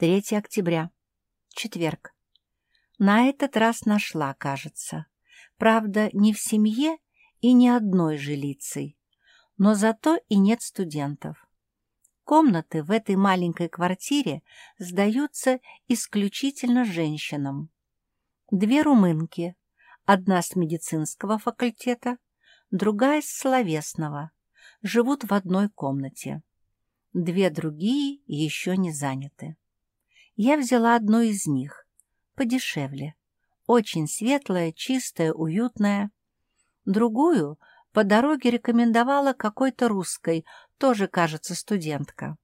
3 октября. Четверг. На этот раз нашла, кажется. Правда, не в семье и не одной жилицей. Но зато и нет студентов. Комнаты в этой маленькой квартире сдаются исключительно женщинам. Две румынки, одна с медицинского факультета, другая с словесного, живут в одной комнате. Две другие еще не заняты. Я взяла одну из них, подешевле, очень светлая, чистая, уютная. Другую по дороге рекомендовала какой-то русской, тоже, кажется, студентка.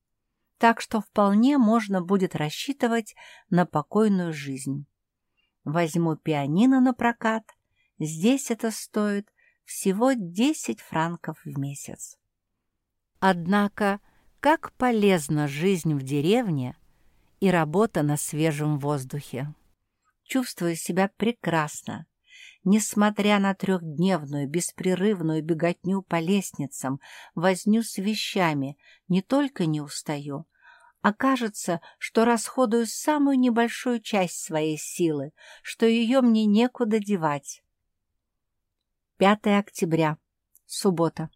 Так что вполне можно будет рассчитывать на покойную жизнь. Возьму пианино на прокат. Здесь это стоит всего 10 франков в месяц. Однако, как полезна жизнь в деревне и работа на свежем воздухе. Чувствую себя прекрасно. Несмотря на трехдневную беспрерывную беготню по лестницам, возню с вещами, не только не устаю, а кажется, что расходую самую небольшую часть своей силы, что ее мне некуда девать. 5 октября. Суббота.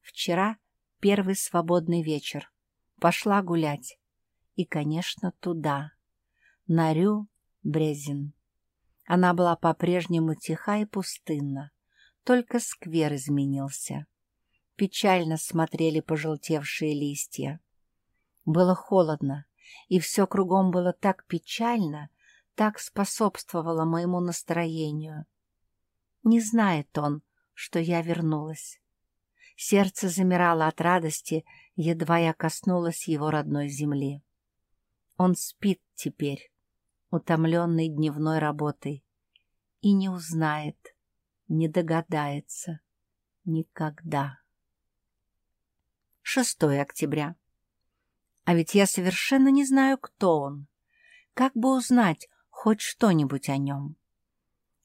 Вчера первый свободный вечер. Пошла гулять. И, конечно, туда. На Рю Брезин. Она была по-прежнему тиха и пустынна. Только сквер изменился. Печально смотрели пожелтевшие листья. Было холодно, и все кругом было так печально, так способствовало моему настроению. Не знает он, что я вернулась. Сердце замирало от радости, едва я коснулась его родной земли. Он спит теперь, утомленный дневной работой, и не узнает, не догадается никогда. 6 октября. А ведь я совершенно не знаю, кто он. Как бы узнать хоть что-нибудь о нем?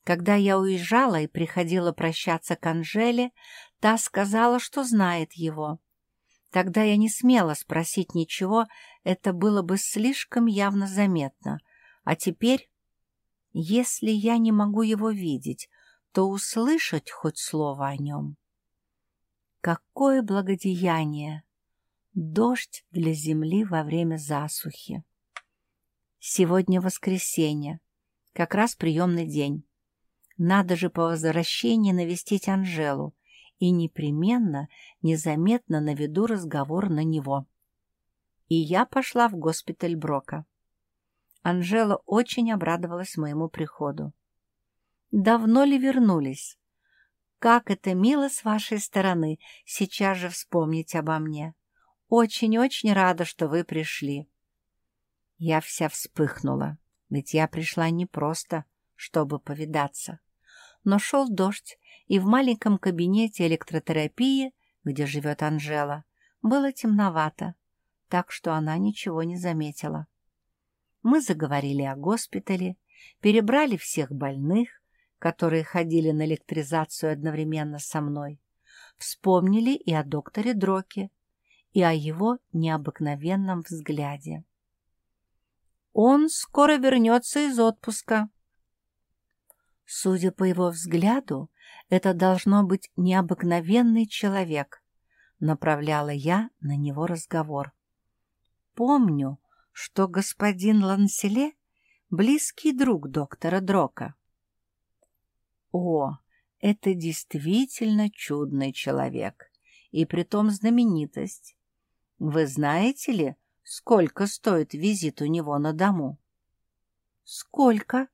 Когда я уезжала и приходила прощаться к Анжеле, та сказала, что знает его. Тогда я не смела спросить ничего, это было бы слишком явно заметно. А теперь, если я не могу его видеть, то услышать хоть слово о нем. Какое благодеяние! Дождь для земли во время засухи. Сегодня воскресенье, как раз приемный день. Надо же по возвращении навестить Анжелу и непременно, незаметно наведу разговор на него. И я пошла в госпиталь Брока. Анжела очень обрадовалась моему приходу. «Давно ли вернулись? Как это мило с вашей стороны сейчас же вспомнить обо мне!» Очень-очень рада, что вы пришли. Я вся вспыхнула, ведь я пришла не просто, чтобы повидаться. Но шел дождь, и в маленьком кабинете электротерапии, где живет Анжела, было темновато, так что она ничего не заметила. Мы заговорили о госпитале, перебрали всех больных, которые ходили на электризацию одновременно со мной, вспомнили и о докторе Дроке, и о его необыкновенном взгляде. «Он скоро вернется из отпуска». Судя по его взгляду, это должно быть необыкновенный человек, направляла я на него разговор. Помню, что господин Ланселе — близкий друг доктора Дрока. О, это действительно чудный человек, и притом знаменитость. Вы знаете ли, сколько стоит визит у него на дому? Сколько?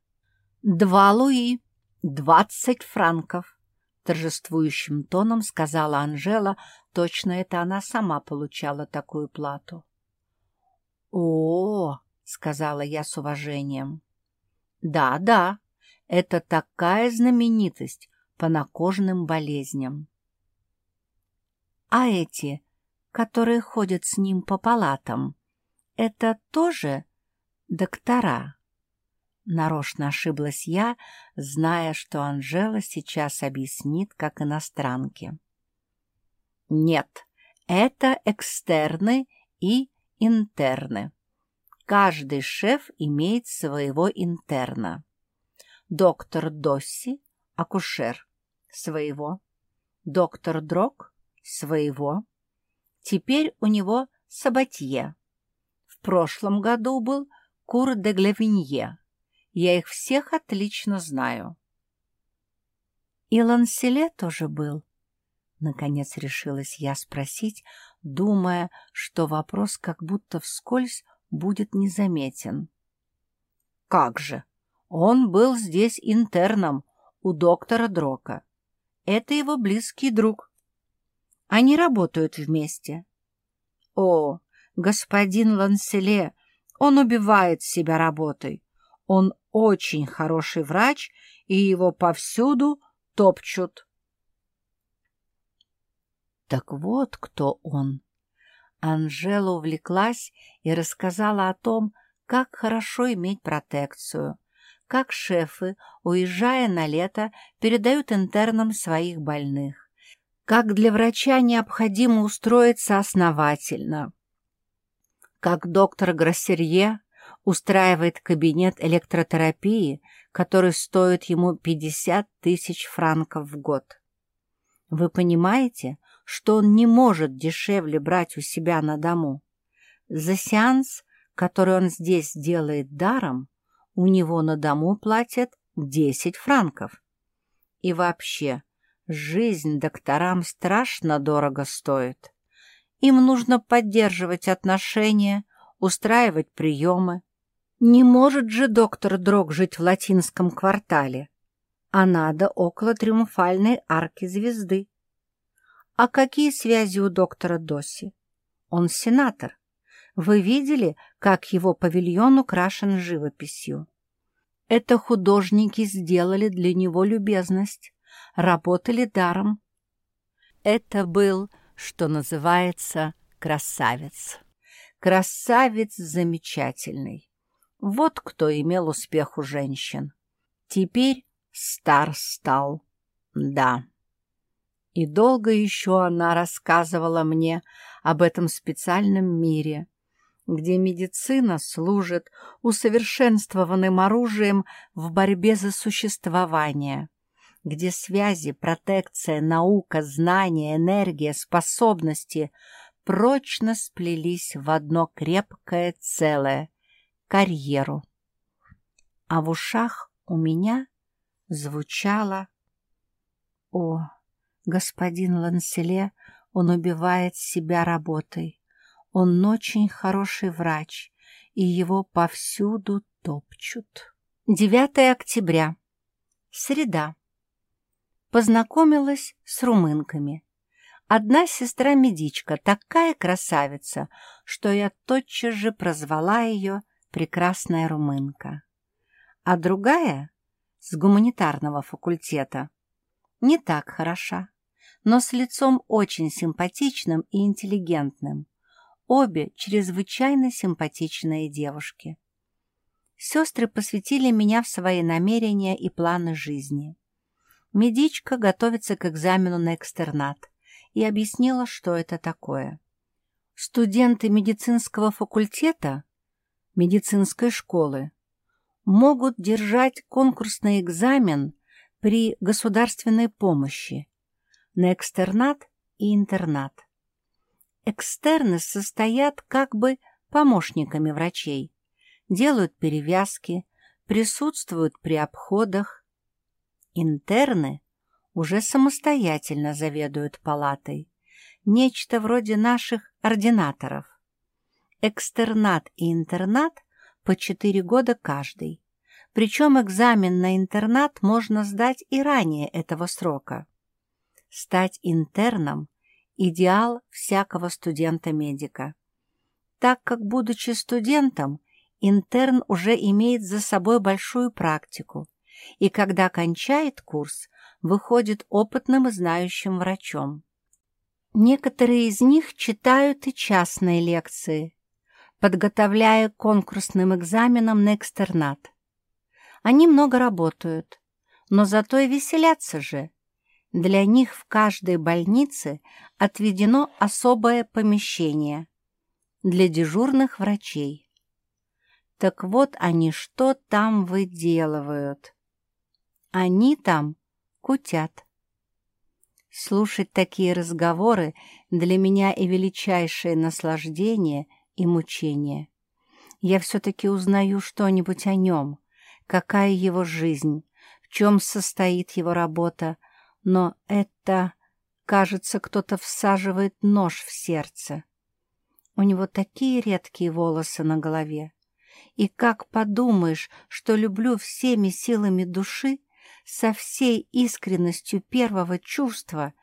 Два луи, двадцать франков, торжествующим тоном сказала Анжела, точно это она сама получала такую плату. О, сказала я с уважением. Да, да, это такая знаменитость по накожным болезням. А эти которые ходят с ним по палатам, это тоже доктора? Нарочно ошиблась я, зная, что Анжела сейчас объяснит, как иностранки. Нет, это экстерны и интерны. Каждый шеф имеет своего интерна. Доктор Досси – акушер. Своего. Доктор Дрог – своего. Теперь у него Сабатье. В прошлом году был Кур де Главинье. Я их всех отлично знаю. И Ланселе тоже был. Наконец решилась я спросить, думая, что вопрос как будто вскользь будет незаметен. «Как же! Он был здесь интерном у доктора Дрока. Это его близкий друг. Они работают вместе. О, господин Ланселе, он убивает себя работой. Он очень хороший врач, и его повсюду топчут. Так вот кто он. Анжела увлеклась и рассказала о том, как хорошо иметь протекцию, как шефы, уезжая на лето, передают интернам своих больных, как для врача необходимо устроиться основательно, как доктор Гроссерье устраивает кабинет электротерапии, который стоит ему 50 тысяч франков в год. Вы понимаете, что он не может дешевле брать у себя на дому? За сеанс, который он здесь делает даром, у него на дому платят 10 франков. И вообще, жизнь докторам страшно дорого стоит. Им нужно поддерживать отношения, устраивать приемы, не может же доктор Дрог жить в латинском квартале, а надо около триумфальной арки звезды. А какие связи у доктора Доси? Он сенатор. Вы видели, как его павильон украшен живописью? Это художники сделали для него любезность, работали даром. Это был, что называется, красавец. Красавец замечательный. Вот кто имел успех у женщин. Теперь стар стал. Да. И долго еще она рассказывала мне об этом специальном мире, где медицина служит усовершенствованным оружием в борьбе за существование, где связи, протекция, наука, знания, энергия, способности прочно сплелись в одно крепкое целое, карьеру. А в ушах у меня звучало «О, господин Ланселе, он убивает себя работой. Он очень хороший врач, и его повсюду топчут». 9 октября. Среда. Познакомилась с румынками. Одна сестра-медичка, такая красавица, что я тотчас же прозвала ее прекрасная румынка. А другая, с гуманитарного факультета, не так хороша, но с лицом очень симпатичным и интеллигентным. Обе чрезвычайно симпатичные девушки. Сестры посвятили меня в свои намерения и планы жизни. Медичка готовится к экзамену на экстернат и объяснила, что это такое. Студенты медицинского факультета медицинской школы могут держать конкурсный экзамен при государственной помощи на экстернат и интернат. Экстерны состоят как бы помощниками врачей, делают перевязки, присутствуют при обходах. Интерны уже самостоятельно заведуют палатой, нечто вроде наших ординаторов экстернат и интернат по четыре года каждый. Причем экзамен на интернат можно сдать и ранее этого срока. Стать интерном – идеал всякого студента-медика. Так как, будучи студентом, интерн уже имеет за собой большую практику, и когда кончает курс, выходит опытным и знающим врачом. Некоторые из них читают и частные лекции, подготовляя к конкурсным экзаменам на экстернат. Они много работают, но зато и веселятся же. Для них в каждой больнице отведено особое помещение для дежурных врачей. Так вот они что там выделывают. Они там кутят. Слушать такие разговоры для меня и величайшее наслаждение и мучение. Я все-таки узнаю что-нибудь о нем, какая его жизнь, в чем состоит его работа, но это, кажется, кто-то всаживает нож в сердце. У него такие редкие волосы на голове. И как подумаешь, что люблю всеми силами души, со всей искренностью первого чувства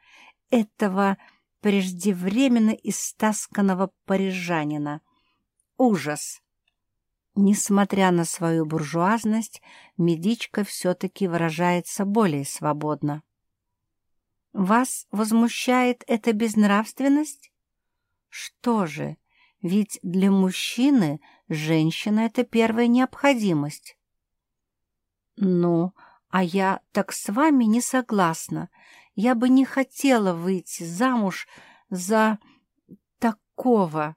этого преждевременно истасканного парижанина. Ужас! Несмотря на свою буржуазность, медичка все-таки выражается более свободно. «Вас возмущает эта безнравственность? Что же, ведь для мужчины женщина — это первая необходимость». «Ну, а я так с вами не согласна. Я бы не хотела выйти замуж за такого.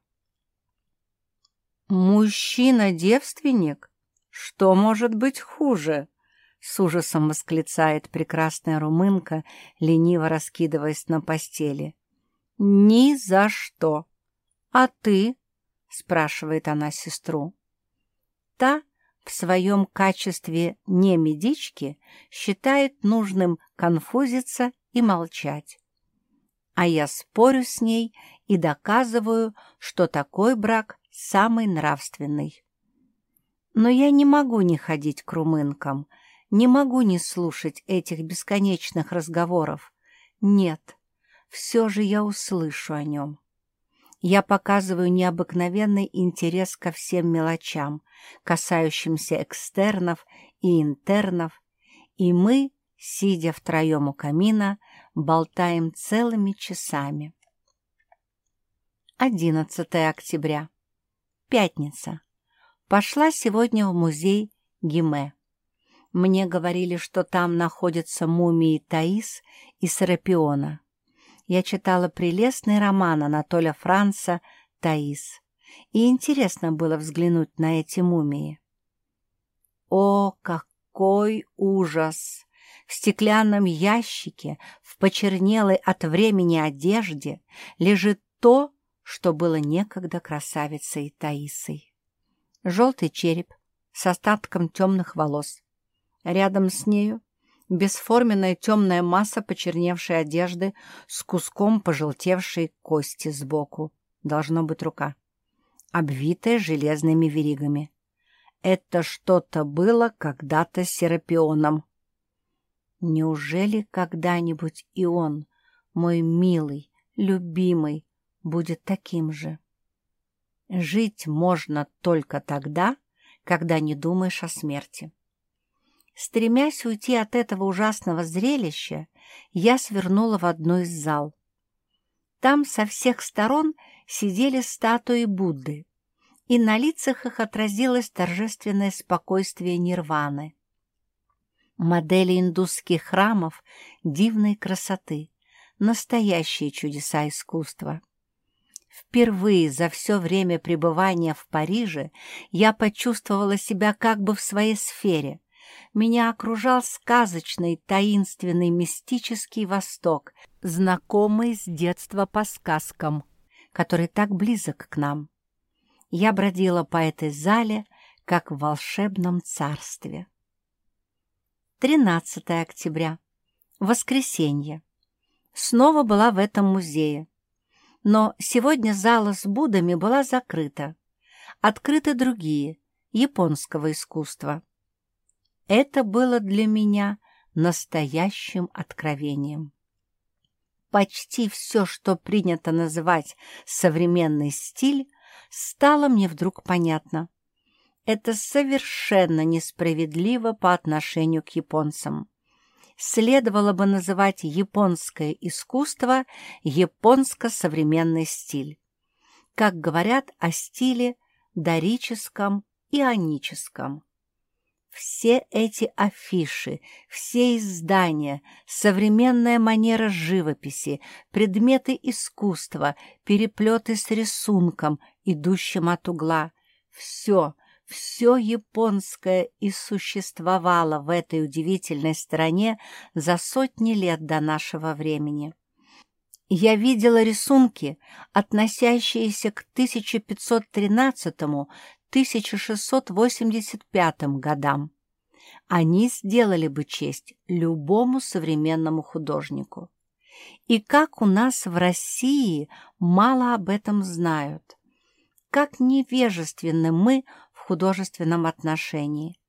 Мужчина-девственник? Что может быть хуже? С ужасом восклицает прекрасная румынка, лениво раскидываясь на постели. Ни за что. А ты? спрашивает она сестру. Та в своем качестве не медички считает нужным конфузиться и молчать. А я спорю с ней и доказываю, что такой брак самый нравственный. Но я не могу не ходить к румынкам, не могу не слушать этих бесконечных разговоров. Нет, все же я услышу о нем. Я показываю необыкновенный интерес ко всем мелочам, касающимся экстернов и интернов, и мы, сидя втроем у камина, болтаем целыми часами. 11 октября. Пятница. Пошла сегодня в музей Гиме. Мне говорили, что там находятся мумии Таис и Серапиона я читала прелестный роман Анатоля Франца «Таис», и интересно было взглянуть на эти мумии. О, какой ужас! В стеклянном ящике, в почернелой от времени одежде лежит то, что было некогда красавицей Таисой. Желтый череп с остатком темных волос. Рядом с нею бесформенная темная масса почерневшей одежды с куском пожелтевшей кости сбоку. Должно быть рука. Обвитая железными веригами. Это что-то было когда-то серапионом. Неужели когда-нибудь и он, мой милый, любимый, будет таким же? Жить можно только тогда, когда не думаешь о смерти. Стремясь уйти от этого ужасного зрелища, я свернула в одну из зал. Там со всех сторон сидели статуи Будды, и на лицах их отразилось торжественное спокойствие нирваны. Модели индусских храмов дивной красоты, настоящие чудеса искусства. Впервые за все время пребывания в Париже я почувствовала себя как бы в своей сфере, меня окружал сказочный, таинственный, мистический Восток, знакомый с детства по сказкам, который так близок к нам. Я бродила по этой зале, как в волшебном царстве. 13 октября. Воскресенье. Снова была в этом музее. Но сегодня зала с Буддами была закрыта. Открыты другие, японского искусства. Это было для меня настоящим откровением. Почти все, что принято называть современный стиль, стало мне вдруг понятно. Это совершенно несправедливо по отношению к японцам. Следовало бы называть японское искусство японско-современный стиль. Как говорят о стиле дорическом и аническом. Все эти афиши, все издания, современная манера живописи, предметы искусства, переплеты с рисунком, идущим от угла — все, Все японское и существовало в этой удивительной стране за сотни лет до нашего времени. Я видела рисунки, относящиеся к 1513-1685 годам. Они сделали бы честь любому современному художнику. И как у нас в России мало об этом знают. Как невежественны мы художественном отношении.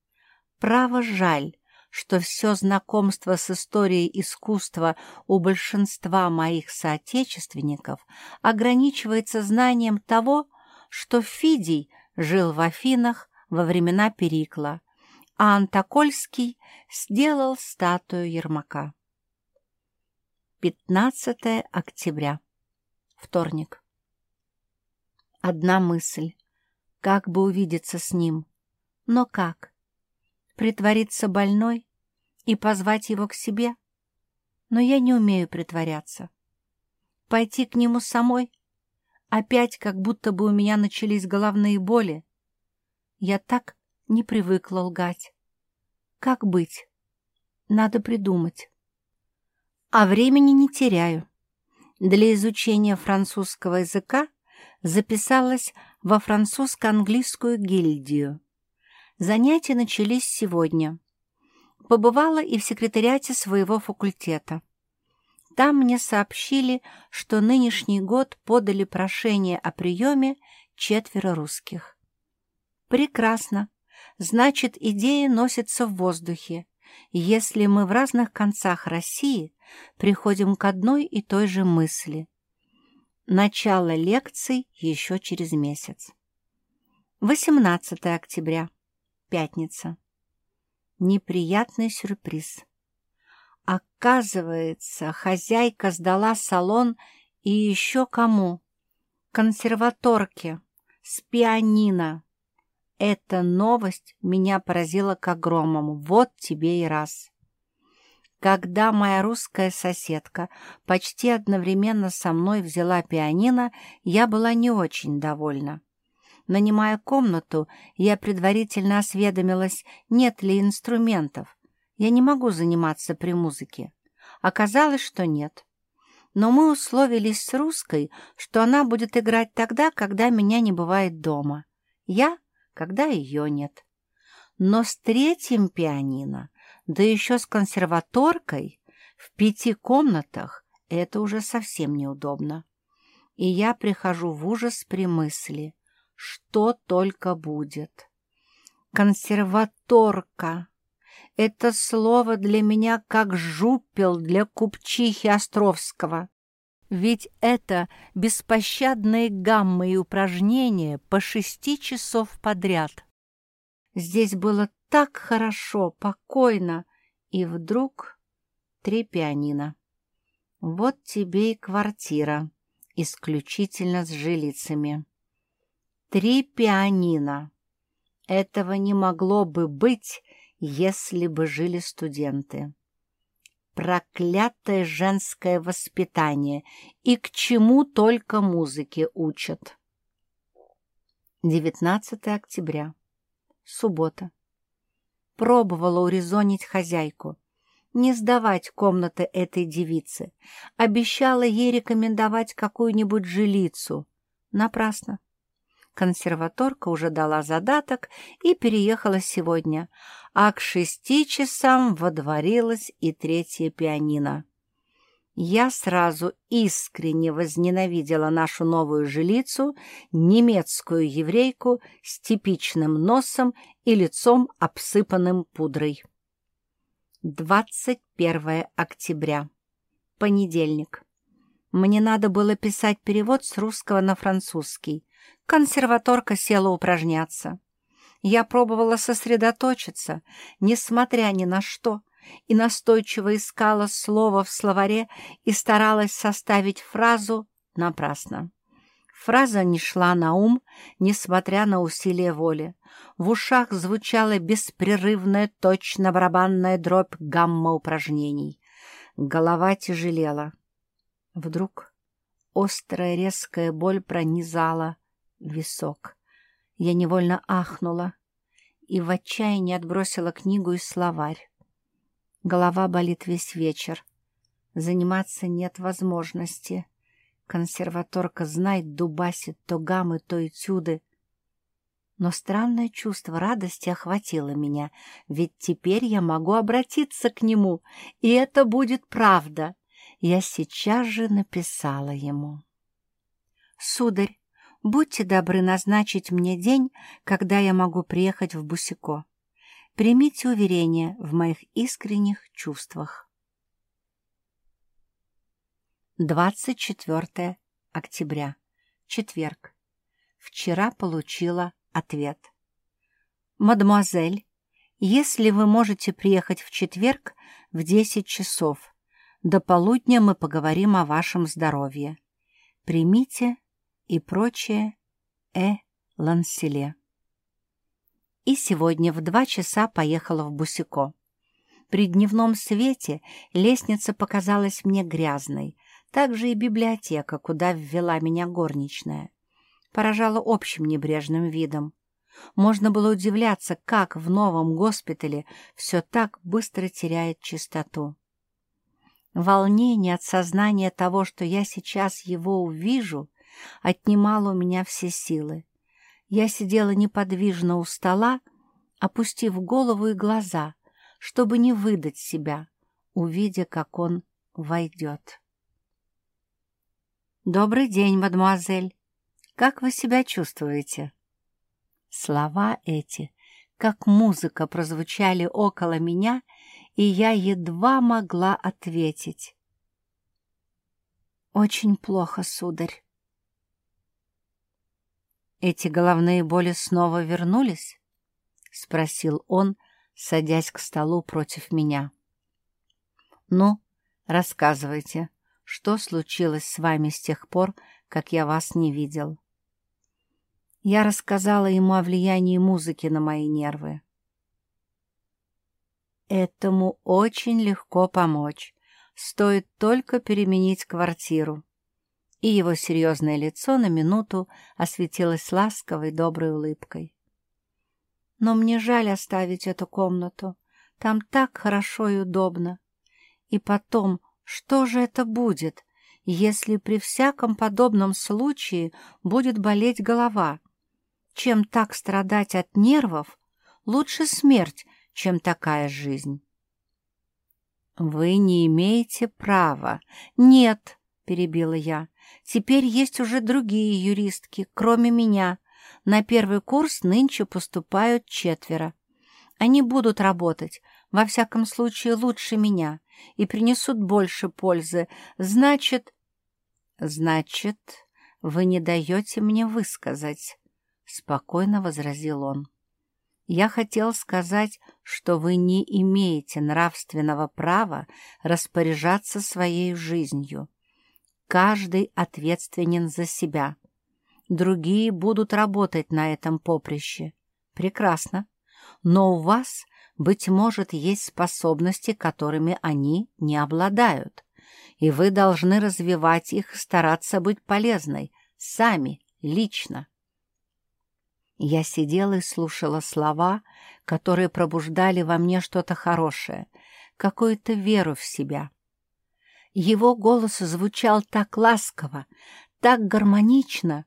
Право жаль, что все знакомство с историей искусства у большинства моих соотечественников ограничивается знанием того, что Фидий жил в Афинах во времена Перикла, а Антокольский сделал статую Ермака. 15 октября. Вторник. Одна мысль. Как бы увидеться с ним? Но как? Притвориться больной и позвать его к себе? Но я не умею притворяться. Пойти к нему самой? Опять как будто бы у меня начались головные боли. Я так не привыкла лгать. Как быть? Надо придумать. А времени не теряю. Для изучения французского языка записалась во французско-английскую гильдию. Занятия начались сегодня. Побывала и в секретариате своего факультета. Там мне сообщили, что нынешний год подали прошение о приеме четверо русских. Прекрасно. Значит, идея носится в воздухе. Если мы в разных концах России приходим к одной и той же мысли. Начало лекций еще через месяц. 18 октября. Пятница. Неприятный сюрприз. Оказывается, хозяйка сдала салон и еще кому? Консерваторке, с пианино. Эта новость меня поразила как громом. Вот тебе и раз. Когда моя русская соседка почти одновременно со мной взяла пианино, я была не очень довольна. Нанимая комнату, я предварительно осведомилась, нет ли инструментов. Я не могу заниматься при музыке. Оказалось, что нет. Но мы условились с русской, что она будет играть тогда, когда меня не бывает дома. Я, когда ее нет. Но с третьим пианино да еще с консерваторкой в пяти комнатах это уже совсем неудобно. И я прихожу в ужас при мысли, что только будет. Консерваторка. Это слово для меня как жупел для купчихи Островского. Ведь это беспощадные гаммы и упражнения по шести часов подряд. Здесь было так хорошо, покойно, и вдруг три пианино. Вот тебе и квартира, исключительно с жилицами. Три пианино. Этого не могло бы быть, если бы жили студенты. Проклятое женское воспитание, и к чему только музыке учат. 19 октября. Суббота пробовала урезонить хозяйку. Не сдавать комнаты этой девице. Обещала ей рекомендовать какую-нибудь жилицу. Напрасно. Консерваторка уже дала задаток и переехала сегодня, а к шести часам водворилась и третья пианино. Я сразу искренне возненавидела нашу новую жилицу, немецкую еврейку с типичным носом и лицом, обсыпанным пудрой. 21 октября. Понедельник. Мне надо было писать перевод с русского на французский. Консерваторка села упражняться. Я пробовала сосредоточиться, несмотря ни на что — и настойчиво искала слово в словаре и старалась составить фразу напрасно. Фраза не шла на ум, несмотря на усилия воли. В ушах звучала беспрерывная точно барабанная дробь гамма упражнений. Голова тяжелела. Вдруг острая резкая боль пронизала висок. Я невольно ахнула. и в отчаянии отбросила книгу и словарь. Голова болит весь вечер. Заниматься нет возможности. Консерваторка знает, дубасит то гаммы, то этюды. Но странное чувство радости охватило меня, ведь теперь я могу обратиться к нему, и это будет правда. Я сейчас же написала ему. «Сударь, будьте добры назначить мне день, когда я могу приехать в Бусико. Примите уверение в моих искренних чувствах». 24 октября. Четверг. Вчера получила ответ. «Мадемуазель, если вы можете приехать в четверг в 10 часов, до полудня мы поговорим о вашем здоровье. Примите и прочее Э. Ланселе». И сегодня в два часа поехала в Бусико. При дневном свете лестница показалась мне грязной, также и библиотека, куда ввела меня горничная поражало общим небрежным видом. Можно было удивляться, как в новом госпитале все так быстро теряет чистоту. Волнение от сознания того, что я сейчас его увижу, отнимало у меня все силы. Я сидела неподвижно у стола, опустив голову и глаза, чтобы не выдать себя, увидя, как он войдет. «Добрый день, мадемуазель!» Как вы себя чувствуете?» Слова эти, как музыка, прозвучали около меня, и я едва могла ответить. «Очень плохо, сударь». «Эти головные боли снова вернулись?» — спросил он, садясь к столу против меня. «Ну, рассказывайте, что случилось с вами с тех пор, как я вас не видел?» Я рассказала ему о влиянии музыки на мои нервы. Этому очень легко помочь. Стоит только переменить квартиру. И его серьезное лицо на минуту осветилось ласковой доброй улыбкой. Но мне жаль оставить эту комнату. Там так хорошо и удобно. И потом, что же это будет, если при всяком подобном случае будет болеть голова? чем так страдать от нервов, лучше смерть, чем такая жизнь. «Вы не имеете права». «Нет», — перебила я, — «теперь есть уже другие юристки, кроме меня. На первый курс нынче поступают четверо. Они будут работать, во всяком случае, лучше меня, и принесут больше пользы. Значит...» «Значит, вы не даете мне высказать». — спокойно возразил он. «Я хотел сказать, что вы не имеете нравственного права распоряжаться своей жизнью. Каждый ответственен за себя. Другие будут работать на этом поприще. Прекрасно. Но у вас, быть может, есть способности, которыми они не обладают, и вы должны развивать их и стараться быть полезной, сами, лично. Я сидела и слушала слова, которые пробуждали во мне что-то хорошее, какую-то веру в себя. Его голос звучал так ласково, так гармонично,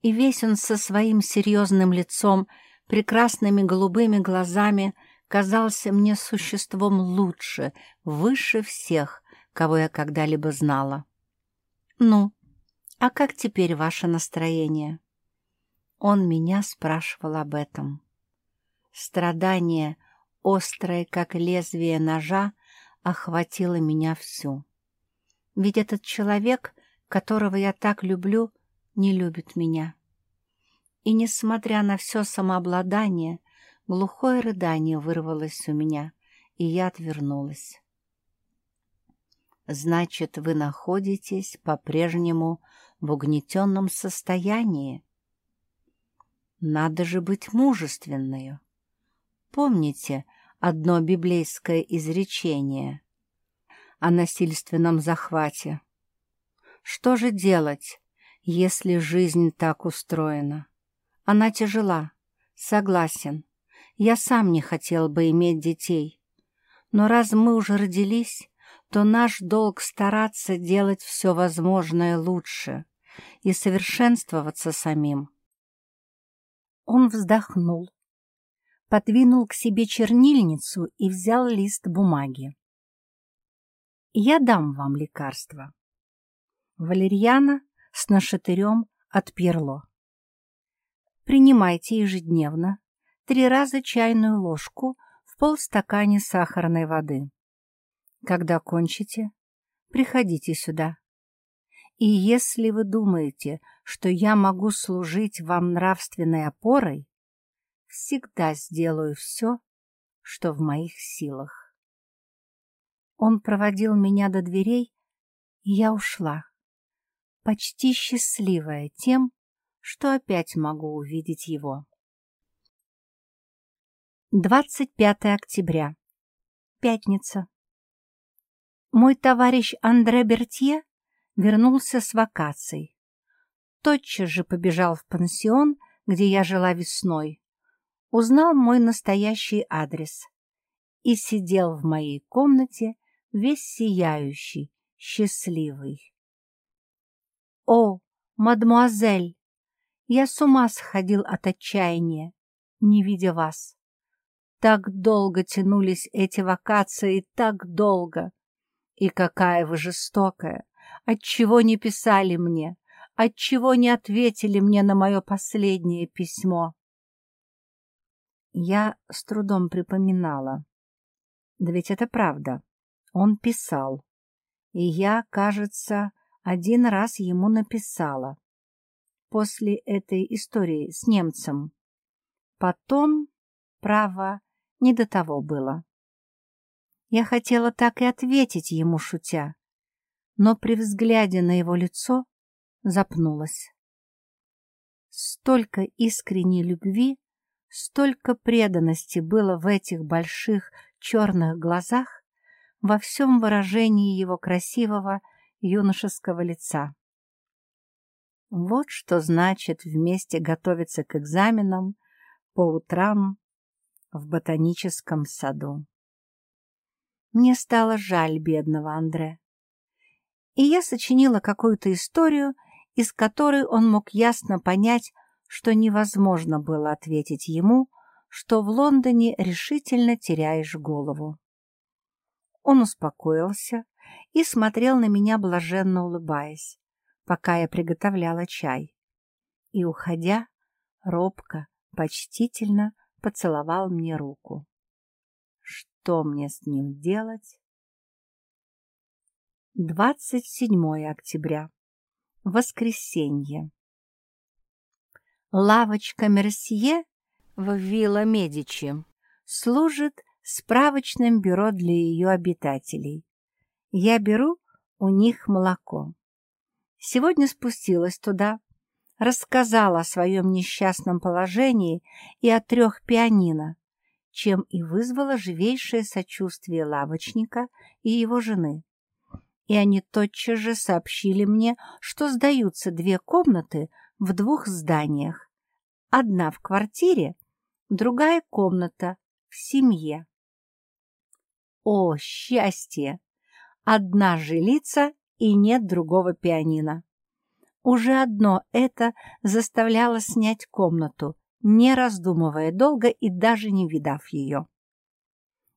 и весь он со своим серьезным лицом, прекрасными голубыми глазами казался мне существом лучше, выше всех, кого я когда-либо знала. «Ну, а как теперь ваше настроение?» Он меня спрашивал об этом. Страдание, острое, как лезвие ножа, охватило меня всю. Ведь этот человек, которого я так люблю, не любит меня. И, несмотря на все самообладание, глухое рыдание вырвалось у меня, и я отвернулась. «Значит, вы находитесь по-прежнему в угнетенном состоянии?» Надо же быть мужественной. Помните одно библейское изречение о насильственном захвате? Что же делать, если жизнь так устроена? Она тяжела, согласен. Я сам не хотел бы иметь детей, но раз мы уже родились, то наш долг стараться делать все возможное лучше и совершенствоваться самим. Он вздохнул, подвинул к себе чернильницу и взял лист бумаги. «Я дам вам лекарство. Валерьяна с нашатырем от Перло. Принимайте ежедневно три раза чайную ложку в полстакане сахарной воды. Когда кончите, приходите сюда. И если вы думаете, что я могу служить вам нравственной опорой, всегда сделаю все, что в моих силах. Он проводил меня до дверей, и я ушла, почти счастливая тем, что опять могу увидеть его. 25 октября. Пятница. Мой товарищ Андре Бертье вернулся с вакаций. Тотчас же побежал в пансион, где я жила весной, узнал мой настоящий адрес и сидел в моей комнате весь сияющий, счастливый. «О, мадмуазель, я с ума сходил от отчаяния, не видя вас. Так долго тянулись эти вакации, так долго!» И какая вы жестокая! Отчего не писали мне? Отчего не ответили мне на мое последнее письмо? Я с трудом припоминала. Да ведь это правда. Он писал. И я, кажется, один раз ему написала. После этой истории с немцем. Потом, право, не до того было. Я хотела так и ответить ему, шутя, но при взгляде на его лицо запнулась. Столько искренней любви, столько преданности было в этих больших черных глазах, во всем выражении его красивого юношеского лица. Вот что значит вместе готовиться к экзаменам по утрам в ботаническом саду. Мне стало жаль бедного Андре. И я сочинила какую-то историю, из которой он мог ясно понять, что невозможно было ответить ему, что в Лондоне решительно теряешь голову. Он успокоился и смотрел на меня, блаженно улыбаясь, пока я приготовляла чай. И, уходя, робко, почтительно поцеловал мне руку. Что мне с ним делать? 27 октября. Воскресенье. Лавочка Мерсье в Вилла Медичи служит справочным бюро для ее обитателей. Я беру у них молоко. Сегодня спустилась туда, рассказала о своем несчастном положении и о трех пианино, чем и вызвало живейшее сочувствие лавочника и его жены. И они тотчас же сообщили мне, что сдаются две комнаты в двух зданиях. Одна в квартире, другая комната в семье. О, счастье! Одна жилица и нет другого пианино. Уже одно это заставляло снять комнату, не раздумывая долго и даже не видав ее.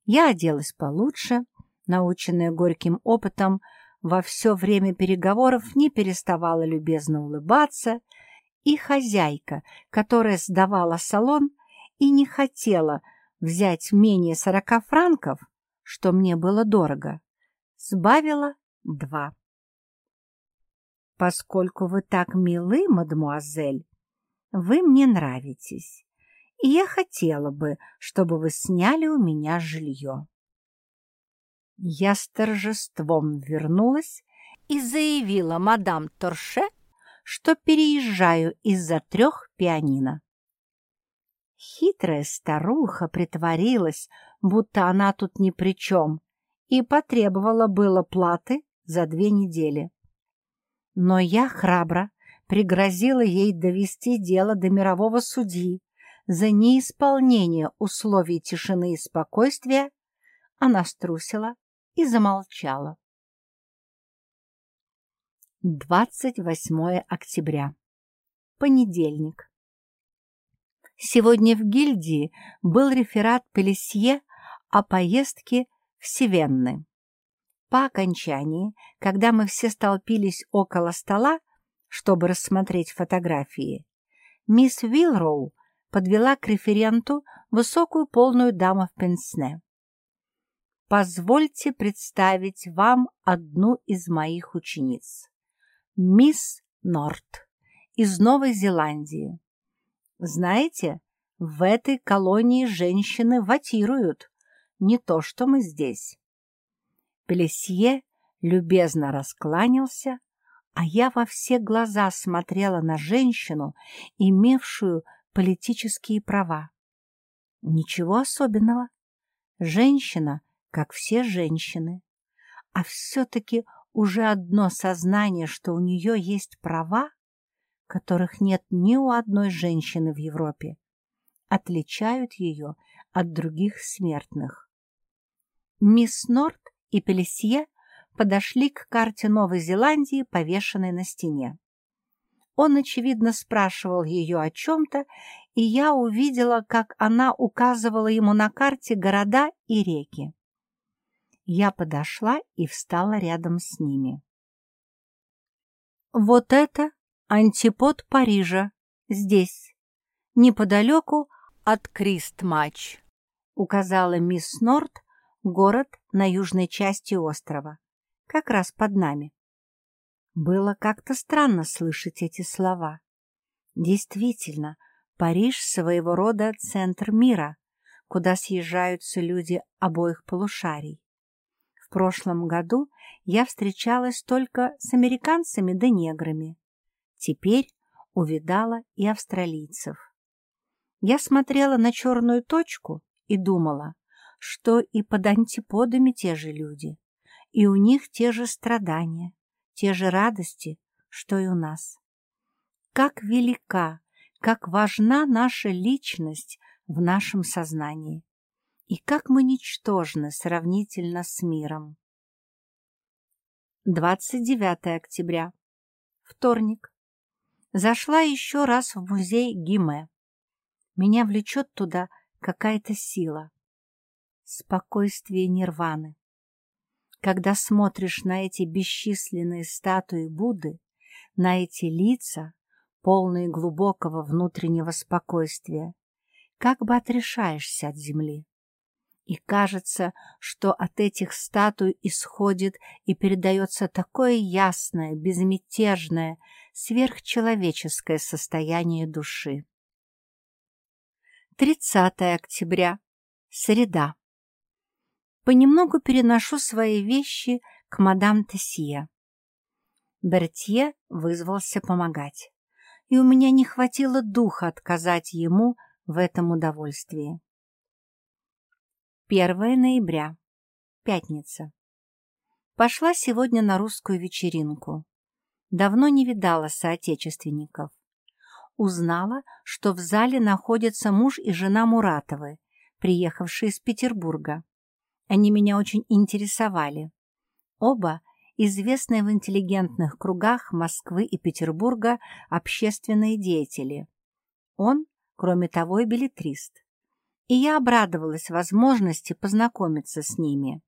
Я оделась получше, наученная горьким опытом, во все время переговоров не переставала любезно улыбаться, и хозяйка, которая сдавала салон и не хотела взять менее сорока франков, что мне было дорого, сбавила два. «Поскольку вы так милы, мадемуазель, вы мне нравитесь, и я хотела бы, чтобы вы сняли у меня жилье. Я с торжеством вернулась и заявила мадам Торше, что переезжаю из-за трех пианино. Хитрая старуха притворилась, будто она тут ни при чем, и потребовала было платы за две недели. Но я храбро пригрозила ей довести дело до мирового судьи, за неисполнение условий тишины и спокойствия, она струсила и замолчала. 28 октября. Понедельник. Сегодня в гильдии был реферат Пелесье о поездке в Севенны. По окончании, когда мы все столпились около стола, чтобы рассмотреть фотографии, мисс Вилроу подвела к референту высокую полную даму в пенсне. «Позвольте представить вам одну из моих учениц, мисс Норт из Новой Зеландии. Знаете, в этой колонии женщины ватируют, не то что мы здесь». Плесье любезно раскланялся, а я во все глаза смотрела на женщину, имевшую политические права. Ничего особенного. Женщина, как все женщины. А все-таки уже одно сознание, что у нее есть права, которых нет ни у одной женщины в Европе, отличают ее от других смертных. Мисс Норт и Пелесье подошли к карте Новой Зеландии, повешенной на стене. Он, очевидно, спрашивал ее о чем-то, и я увидела, как она указывала ему на карте города и реки. Я подошла и встала рядом с ними. «Вот это антипод Парижа, здесь, неподалеку от Кристмач», указала мисс Норт город на южной части острова, как раз под нами. Было как-то странно слышать эти слова. Действительно, Париж своего рода центр мира, куда съезжаются люди обоих полушарий. В прошлом году я встречалась только с американцами да неграми. Теперь увидала и австралийцев. Я смотрела на черную точку и думала, что и под антиподами те же люди, и у них те же страдания, те же радости, что и у нас. Как велика, как важна наша личность в нашем сознании, и как мы ничтожны сравнительно с миром. 29 октября. Вторник. Зашла еще раз в музей Гиме. Меня влечет туда какая-то сила спокойствие нирваны. Когда смотришь на эти бесчисленные статуи Будды, на эти лица, полные глубокого внутреннего спокойствия, как бы отрешаешься от земли. И кажется, что от этих статуй исходит и передается такое ясное, безмятежное, сверхчеловеческое состояние души. 30 октября. Среда понемногу переношу свои вещи к мадам Тессия. Бертье вызвался помогать, и у меня не хватило духа отказать ему в этом удовольствии. 1 ноября. Пятница. Пошла сегодня на русскую вечеринку. Давно не видала соотечественников. Узнала, что в зале находятся муж и жена Муратовы, приехавшие из Петербурга. Они меня очень интересовали. Оба известные в интеллигентных кругах Москвы и Петербурга общественные деятели. Он, кроме того, и билетрист. И я обрадовалась возможности познакомиться с ними.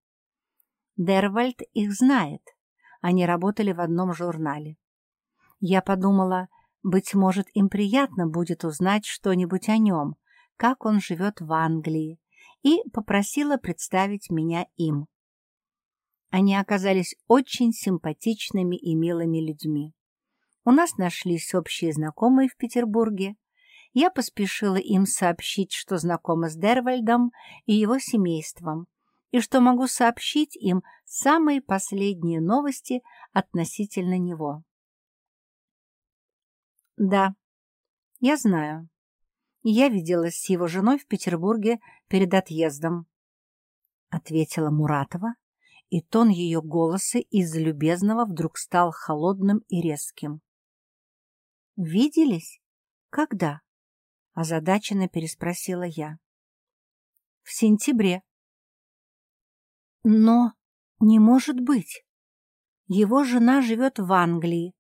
Дервальд их знает. Они работали в одном журнале. Я подумала, быть может, им приятно будет узнать что-нибудь о нем, как он живет в Англии, и попросила представить меня им. Они оказались очень симпатичными и милыми людьми. У нас нашлись общие знакомые в Петербурге. Я поспешила им сообщить, что знакома с Дервальдом и его семейством, и что могу сообщить им самые последние новости относительно него. Да, я знаю, я виделась с его женой в Петербурге перед отъездом. Ответила Муратова, и тон ее голоса из любезного вдруг стал холодным и резким. «Виделись? Когда?» озадаченно переспросила я. В сентябре. Но не может быть. Его жена живет в Англии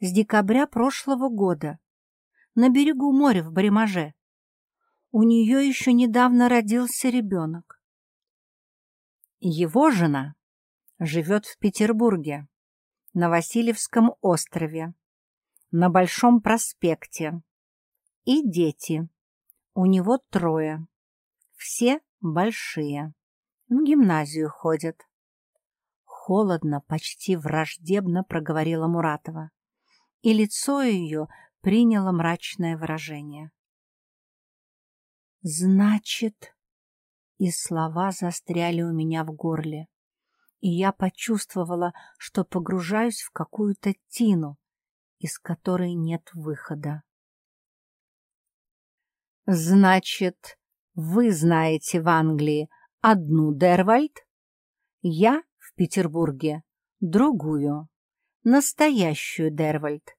с декабря прошлого года, на берегу моря в Бремаже. У нее еще недавно родился ребенок. Его жена живет в Петербурге, на Васильевском острове, на Большом проспекте. И дети. У него трое. Все большие. В гимназию ходят. Холодно, почти враждебно проговорила Муратова. И лицо ее приняло мрачное выражение. «Значит...» И слова застряли у меня в горле и я почувствовала, что погружаюсь в какую-то тину, из которой нет выхода. «Значит, вы знаете в Англии одну Дервальд? Я в Петербурге другую, настоящую Дервальд,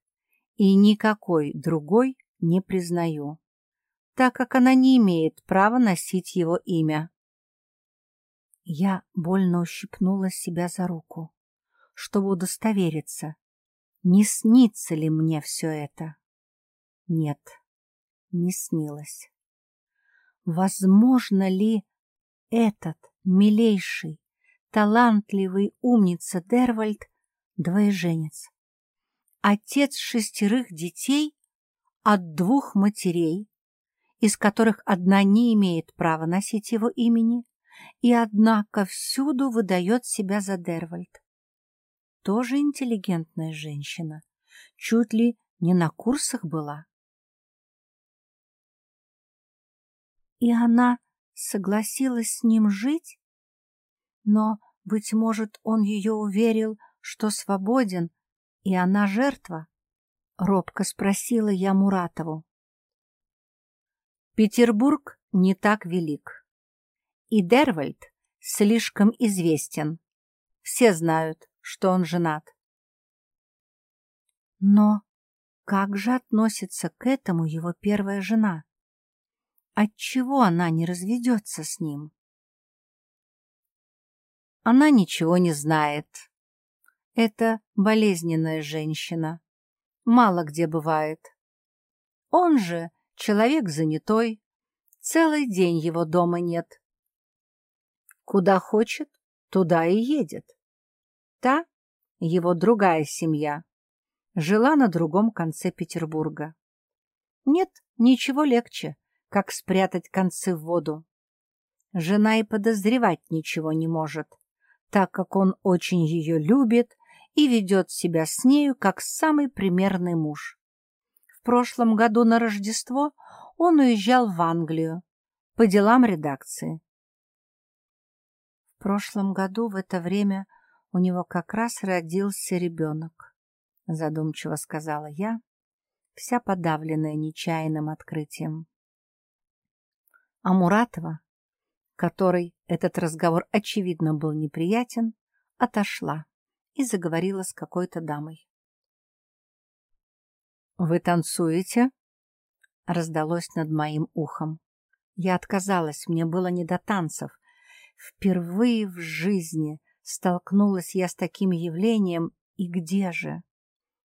и никакой другой не признаю, так как она не имеет права носить его имя. Я больно ущипнула себя за руку, чтобы удостовериться, не снится ли мне все это. Нет, не снилось. Возможно ли этот милейший, талантливый умница Дервальд двоеженец? Отец шестерых детей от двух матерей, из которых одна не имеет права носить его имени, и, однако, всюду выдает себя за Дервальд. Тоже интеллигентная женщина, чуть ли не на курсах была. И она согласилась с ним жить? Но, быть может, он ее уверил, что свободен, и она жертва? Робко спросила я Муратову. Петербург не так велик и Дервальд слишком известен. Все знают, что он женат. Но как же относится к этому его первая жена? Отчего она не разведется с ним? Она ничего не знает. Это болезненная женщина. Мало где бывает. Он же человек занятой. Целый день его дома нет. Куда хочет, туда и едет. Та, его другая семья, жила на другом конце Петербурга. Нет ничего легче, как спрятать концы в воду. Жена и подозревать ничего не может, так как он очень ее любит и ведет себя с нею как самый примерный муж. В прошлом году на Рождество он уезжал в Англию по делам редакции прошлом году в это время у него как раз родился ребенок, задумчиво сказала я, вся подавленная нечаянным открытием. А Муратова, которой этот разговор очевидно был неприятен, отошла и заговорила с какой-то дамой. «Вы танцуете?» — раздалось над моим ухом. Я отказалась, мне было не до танцев, Впервые в жизни столкнулась я с таким явлением, и где же?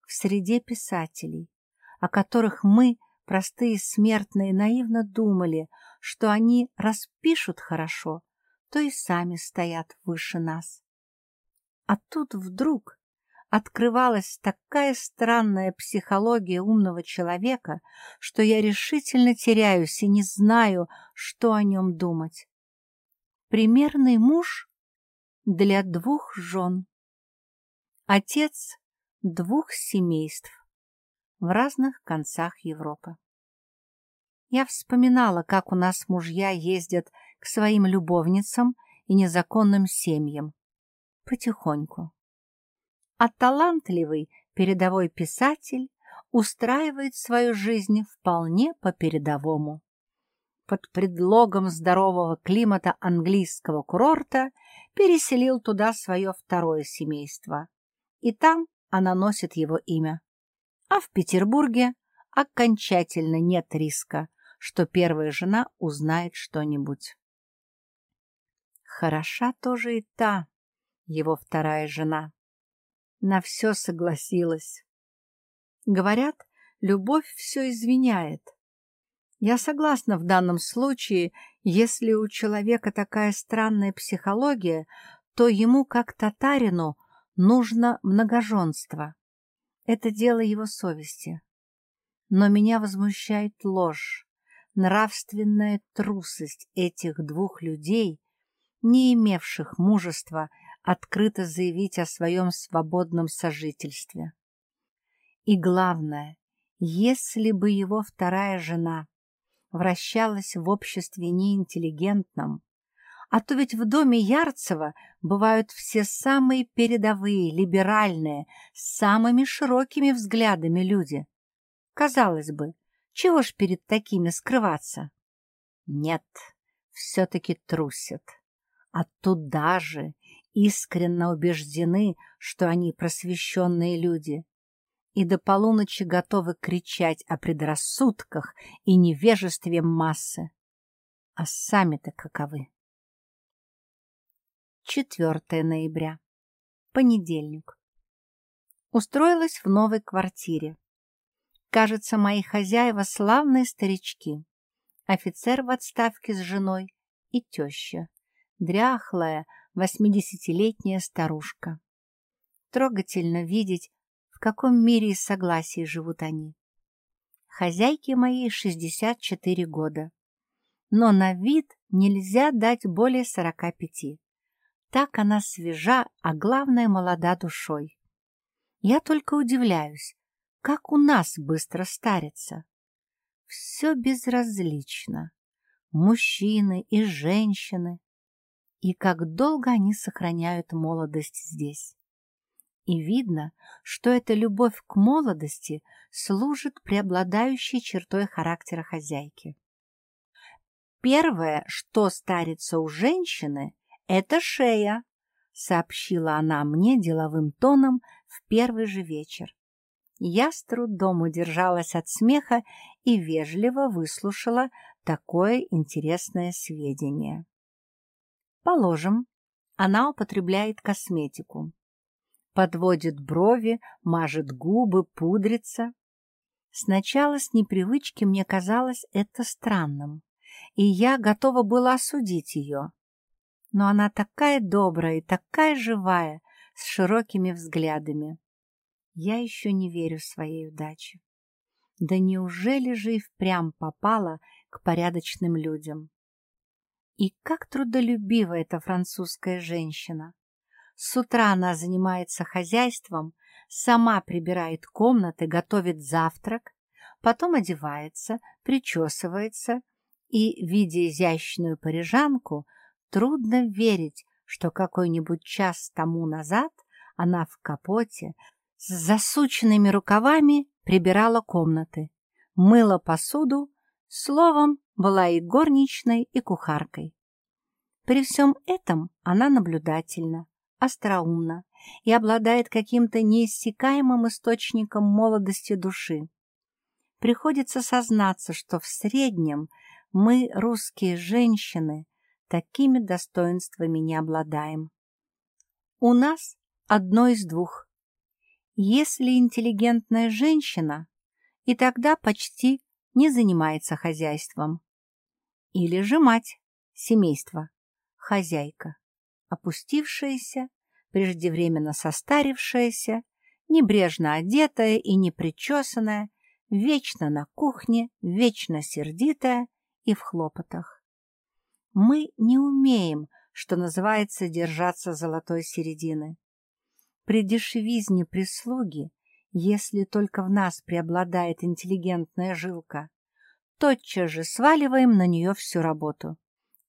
В среде писателей, о которых мы, простые смертные, наивно думали, что они распишут хорошо, то и сами стоят выше нас. А тут вдруг открывалась такая странная психология умного человека, что я решительно теряюсь и не знаю, что о нем думать примерный муж для двух жен, отец двух семейств в разных концах Европы. Я вспоминала, как у нас мужья ездят к своим любовницам и незаконным семьям. Потихоньку. А талантливый передовой писатель устраивает свою жизнь вполне по-передовому под предлогом здорового климата английского курорта переселил туда свое второе семейство. И там она носит его имя. А в Петербурге окончательно нет риска, что первая жена узнает что-нибудь. Хороша тоже и та, его вторая жена. На все согласилась. Говорят, любовь все извиняет. Я согласна в данном случае, если у человека такая странная психология, то ему, как татарину, нужно многоженство. Это дело его совести. Но меня возмущает ложь, нравственная трусость этих двух людей, не имевших мужества открыто заявить о своем свободном сожительстве. И главное, если бы его вторая жена вращалась в обществе неинтеллигентном, а то ведь в доме Ярцева бывают все самые передовые, либеральные, с самыми широкими взглядами люди. Казалось бы, чего ж перед такими скрываться? Нет, все-таки трусят. А туда же искренне убеждены, что они просвещенные люди, и до полуночи готовы кричать о предрассудках и невежестве массы. А сами-то каковы? 4 ноября. Понедельник. Устроилась в новой квартире. Кажется, мои хозяева славные старички. Офицер в отставке с женой и теща. Дряхлая, восьмидесятилетняя старушка. Трогательно видеть, в каком мире и согласии живут они. Хозяйке моей 64 года, но на вид нельзя дать более 45. Так она свежа, а главное, молода душой. Я только удивляюсь, как у нас быстро старится. Все безразлично. Мужчины и женщины, и как долго они сохраняют молодость здесь. И видно, что эта любовь к молодости служит преобладающей чертой характера хозяйки. Первое, что старится у женщины, это шея, сообщила она мне деловым тоном в первый же вечер. Я с трудом удержалась от смеха и вежливо выслушала такое интересное сведение. Положим, она употребляет косметику. Подводит брови, мажет губы, пудрится. Сначала с непривычки мне казалось это странным, и я готова была осудить ее. Но она такая добрая и такая живая, с широкими взглядами. Я еще не верю своей удаче. Да неужели же и впрямь попала к порядочным людям? И как трудолюбива эта французская женщина. С утра она занимается хозяйством, сама прибирает комнаты, готовит завтрак, потом одевается, причесывается, и, видя изящную парижанку, трудно верить, что какой-нибудь час тому назад она в капоте с засученными рукавами прибирала комнаты, мыла посуду, словом, была и горничной, и кухаркой. При всем этом она наблюдательна, остроумна и обладает каким-то неиссякаемым источником молодости души. Приходится сознаться, что в среднем мы, русские женщины, такими достоинствами не обладаем. У нас одно из двух. Если интеллигентная женщина, и тогда почти не занимается хозяйством. Или же мать, семейство, хозяйка, опустившаяся, преждевременно состарившаяся, небрежно одетая и непричесанная, вечно на кухне, вечно сердитая и в хлопотах. Мы не умеем, что называется, держаться золотой середины. При дешевизне прислуги если только в нас преобладает интеллигентная жилка, тотчас же сваливаем на нее всю работу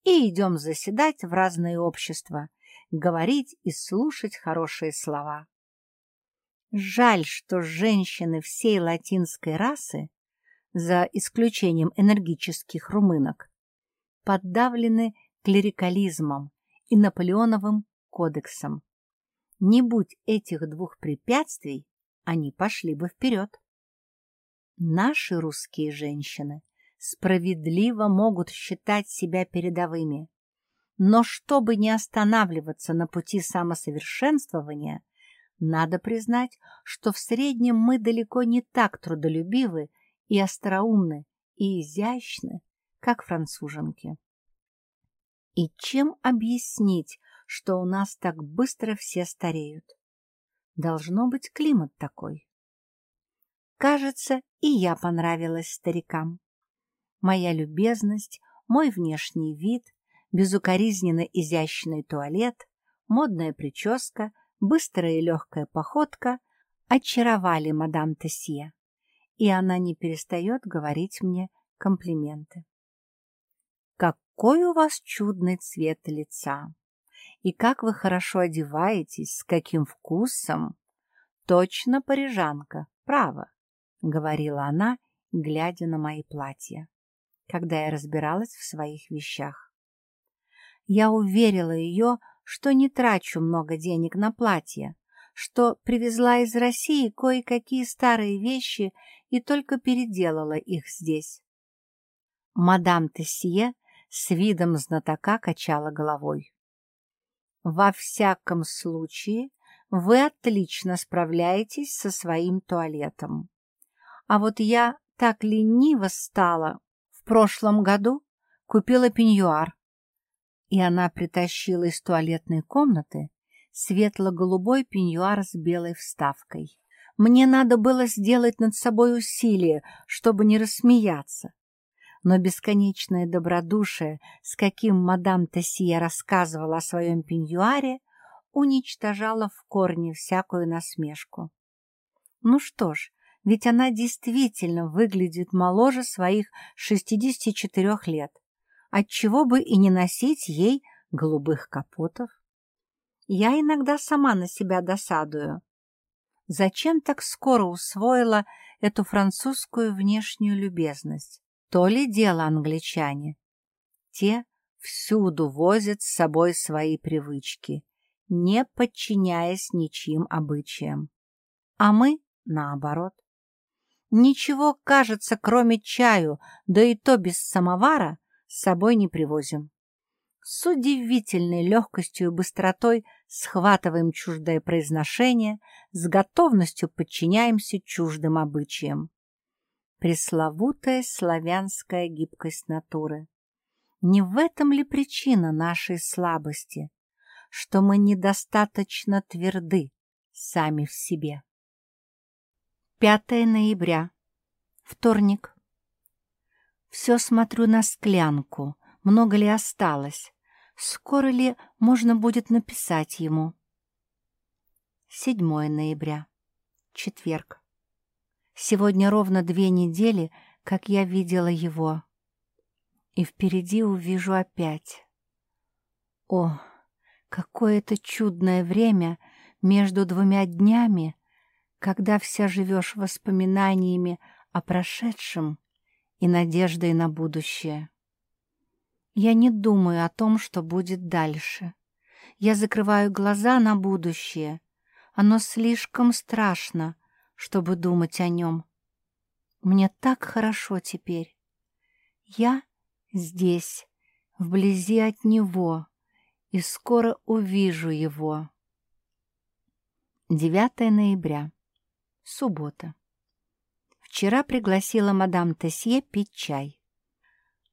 и идем заседать в разные общества, говорить и слушать хорошие слова. Жаль, что женщины всей латинской расы, за исключением энергических румынок, подавлены клерикализмом и Наполеоновым кодексом. Не будь этих двух препятствий, они пошли бы вперед. Наши русские женщины справедливо могут считать себя передовыми. Но чтобы не останавливаться на пути самосовершенствования, надо признать, что в среднем мы далеко не так трудолюбивы и остроумны, и изящны, как француженки. И чем объяснить, что у нас так быстро все стареют? Должно быть климат такой. Кажется, и я понравилась старикам. Моя любезность, мой внешний вид, безукоризненно изящный туалет, модная прическа, быстрая и легкая походка очаровали мадам Тесье, и она не перестает говорить мне комплименты. Какой у вас чудный цвет лица! И как вы хорошо одеваетесь, с каким вкусом! Точно парижанка, право, — говорила она, глядя на мои платья, когда я разбиралась в своих вещах. Я уверила ее, что не трачу много денег на платье, что привезла из России кое-какие старые вещи и только переделала их здесь. Мадам Тессие с видом знатока качала головой. «Во всяком случае, вы отлично справляетесь со своим туалетом. А вот я так лениво стала. Прошлом году купила пеньюар, и она притащила из туалетной комнаты светло-голубой пеньюар с белой вставкой. Мне надо было сделать над собой усилие, чтобы не рассмеяться но бесконечное добродушие, с каким мадам Тессия рассказывала о своем пеньюаре, уничтожало в корне всякую насмешку. Ну что ж, ведь она действительно выглядит моложе своих 64 лет. Отчего бы и не носить ей голубых капотов? Я иногда сама на себя досадую. Зачем так скоро усвоила эту французскую внешнюю любезность? То ли дело англичане. Те всюду возят с собой свои привычки, не подчиняясь ничьим обычаям. А мы наоборот. Ничего, кажется, кроме чаю, да и то без самовара, с собой не привозим. С удивительной легкостью и быстротой схватываем чуждое произношение, с готовностью подчиняемся чуждым обычаям пресловутая славянская гибкость натуры. Не в этом ли причина нашей слабости, что мы недостаточно тверды сами в себе? 5 ноября. Вторник. Все смотрю на склянку, много ли осталось, скоро ли можно будет написать ему. 7 ноября. Четверг. Сегодня ровно две недели, как я видела его. И впереди увижу опять. О, какое это чудное время между двумя днями, когда вся живешь воспоминаниями о прошедшем и надеждой на будущее. Я не думаю о том, что будет дальше. Я закрываю глаза на будущее. Оно слишком страшно, чтобы думать о нем. Мне так хорошо теперь. Я здесь, вблизи от него, и скоро увижу его. 9 ноября. Суббота. Вчера пригласила мадам Тесье пить чай.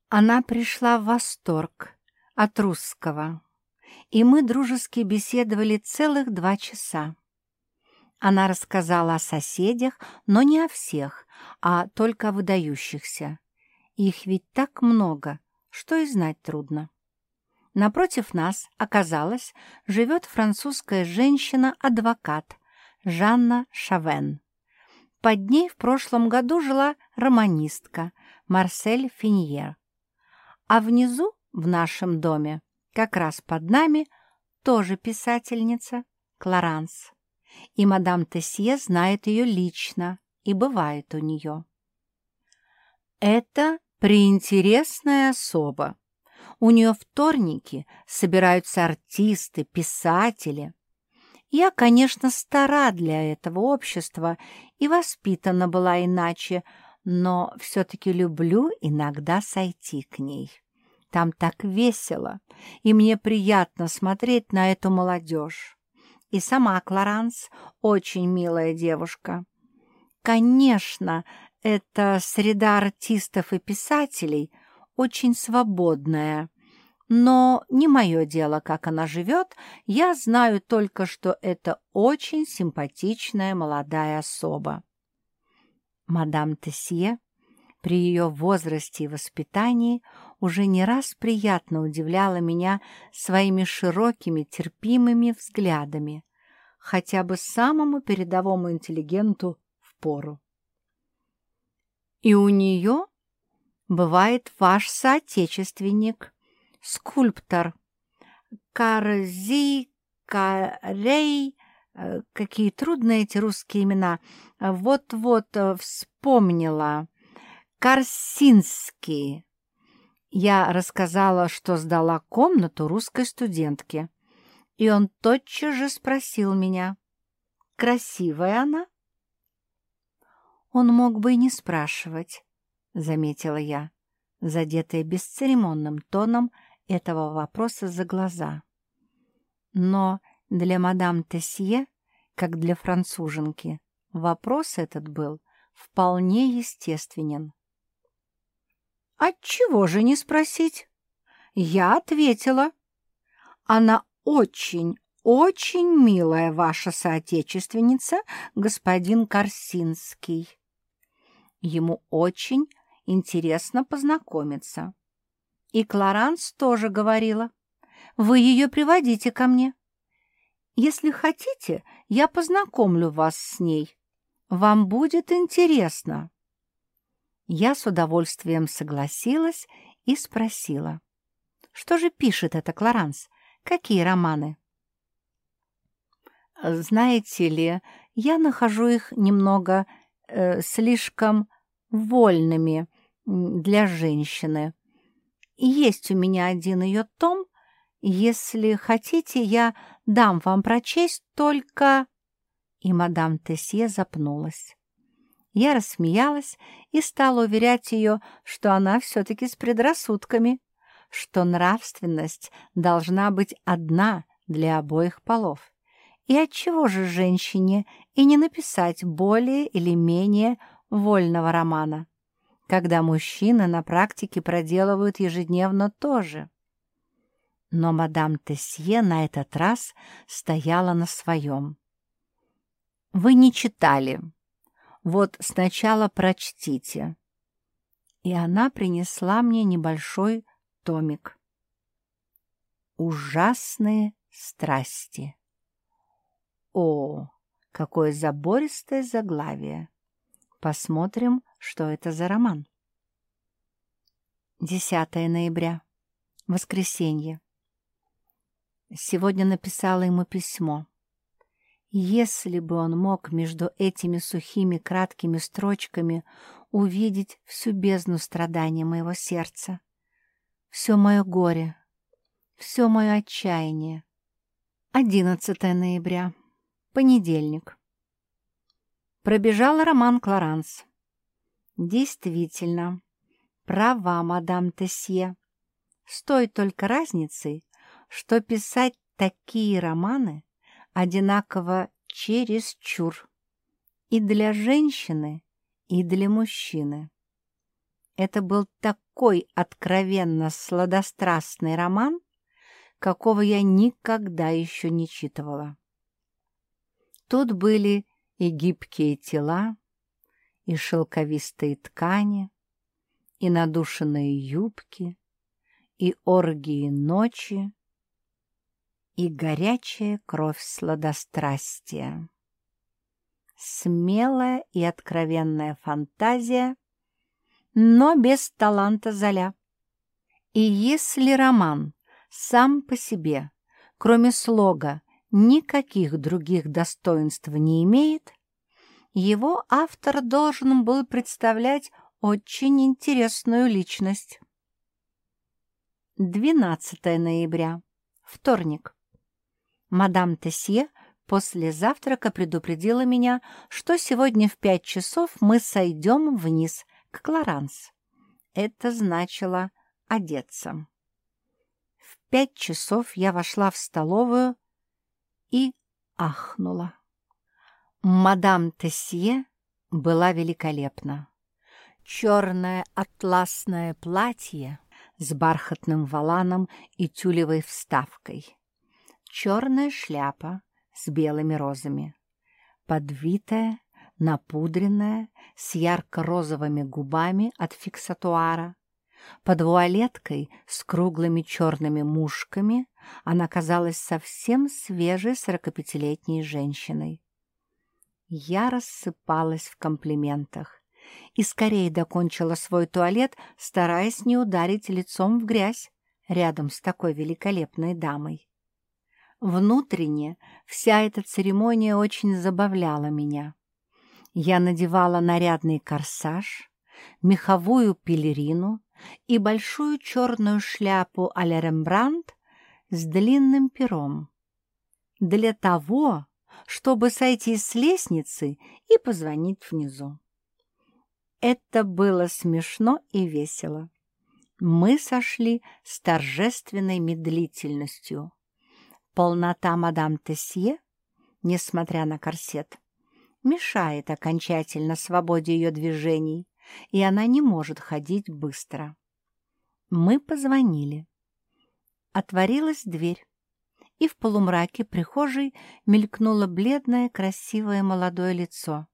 Она пришла в восторг от русского, и мы дружески беседовали целых два часа. Она рассказала о соседях, но не о всех, а только о выдающихся. Их ведь так много, что и знать трудно. Напротив нас, оказалось, живет французская женщина-адвокат Жанна Шавен. Под ней в прошлом году жила романистка Марсель Финьер. А внизу, в нашем доме, как раз под нами, тоже писательница Кларанс и мадам Тесье знает ее лично и бывает у нее. Это приинтересная особа. У нее вторники собираются артисты, писатели. Я, конечно, стара для этого общества и воспитана была иначе, но все-таки люблю иногда сойти к ней. Там так весело, и мне приятно смотреть на эту молодежь. И сама Кларанс очень милая девушка. Конечно, эта среда артистов и писателей очень свободная, но не мое дело, как она живет, я знаю только, что это очень симпатичная молодая особа. Мадам Тесье при ее возрасте и воспитании уже не раз приятно удивляла меня своими широкими, терпимыми взглядами, хотя бы самому передовому интеллигенту в пору. И у нее бывает ваш соотечественник, скульптор, Карзи, Карей, э, какие трудные эти русские имена, вот-вот э, вспомнила, Корсинский. Я рассказала, что сдала комнату русской студентке, и он тотчас же спросил меня, красивая она? Он мог бы и не спрашивать, заметила я, задетая бесцеремонным тоном этого вопроса за глаза. Но для мадам Тесье, как для француженки, вопрос этот был вполне естественен. «Отчего же не спросить?» Я ответила. «Она очень, очень милая ваша соотечественница, господин Корсинский. Ему очень интересно познакомиться. И Кларанс тоже говорила. Вы ее приводите ко мне. Если хотите, я познакомлю вас с ней. Вам будет интересно. Я с удовольствием согласилась и спросила. Что же пишет эта Кларанс? Какие романы? Знаете ли, я нахожу их немного э, слишком вольными для женщины. Есть у меня один ее том. Если хотите, я дам вам прочесть только...» И мадам Тесье запнулась. Я рассмеялась и стала уверять ее, что она все-таки с предрассудками, что нравственность должна быть одна для обоих полов. И отчего же женщине и не написать более или менее вольного романа, когда мужчины на практике проделывают ежедневно то же? Но мадам Тесье на этот раз стояла на своем. «Вы не читали. Вот сначала прочтите». И она принесла мне небольшой томик. «Ужасные страсти». О, какое забористое заглавие! Посмотрим, что это за роман. 10 ноября. Воскресенье. Сегодня написала ему письмо. Если бы он мог между этими сухими краткими строчками увидеть всю бездну страдания моего сердца, все мое горе, все мое отчаяние. 11 ноября. Понедельник. Пробежал роман Кларанс. Действительно, права мадам Тесье. С той только разницей, что писать такие романы одинаково чересчур и для женщины, и для мужчины. Это был такой откровенно сладострастный роман, какого я никогда еще не читывала. Тут были и гибкие тела, и шелковистые ткани, и надушенные юбки, и оргии ночи, и горячая кровь сладострастия. Смелая и откровенная фантазия, но без таланта Золя. И если роман сам по себе, кроме слога, никаких других достоинств не имеет, его автор должен был представлять очень интересную личность. 12 ноября. Вторник. Мадам Тесье после завтрака предупредила меня, что сегодня в пять часов мы сойдем вниз к Клоранс. Это значило одеться. В пять часов я вошла в столовую и ахнула. Мадам Тесье была великолепна. Черное атласное платье с бархатным валаном и тюлевой вставкой. Черная шляпа с белыми розами. Подвитая, напудренная, с ярко-розовыми губами от фиксатуара. Под вуалеткой с круглыми черными мушками она казалась совсем свежей сорокапятилетней женщиной. Я рассыпалась в комплиментах и скорее докончила свой туалет, стараясь не ударить лицом в грязь рядом с такой великолепной дамой. Внутренне вся эта церемония очень забавляла меня. Я надевала нарядный корсаж, меховую пелерину и большую черную шляпу а-ля Рембрандт с длинным пером. Для того, чтобы сойти с лестницы и позвонить внизу. Это было смешно и весело. Мы сошли с торжественной медлительностью. Полнота мадам Тесье, несмотря на корсет, мешает окончательно свободе ее движений, и она не может ходить быстро. Мы позвонили. Отворилась дверь, и в полумраке прихожей мелькнуло бледное, красивое молодое лицо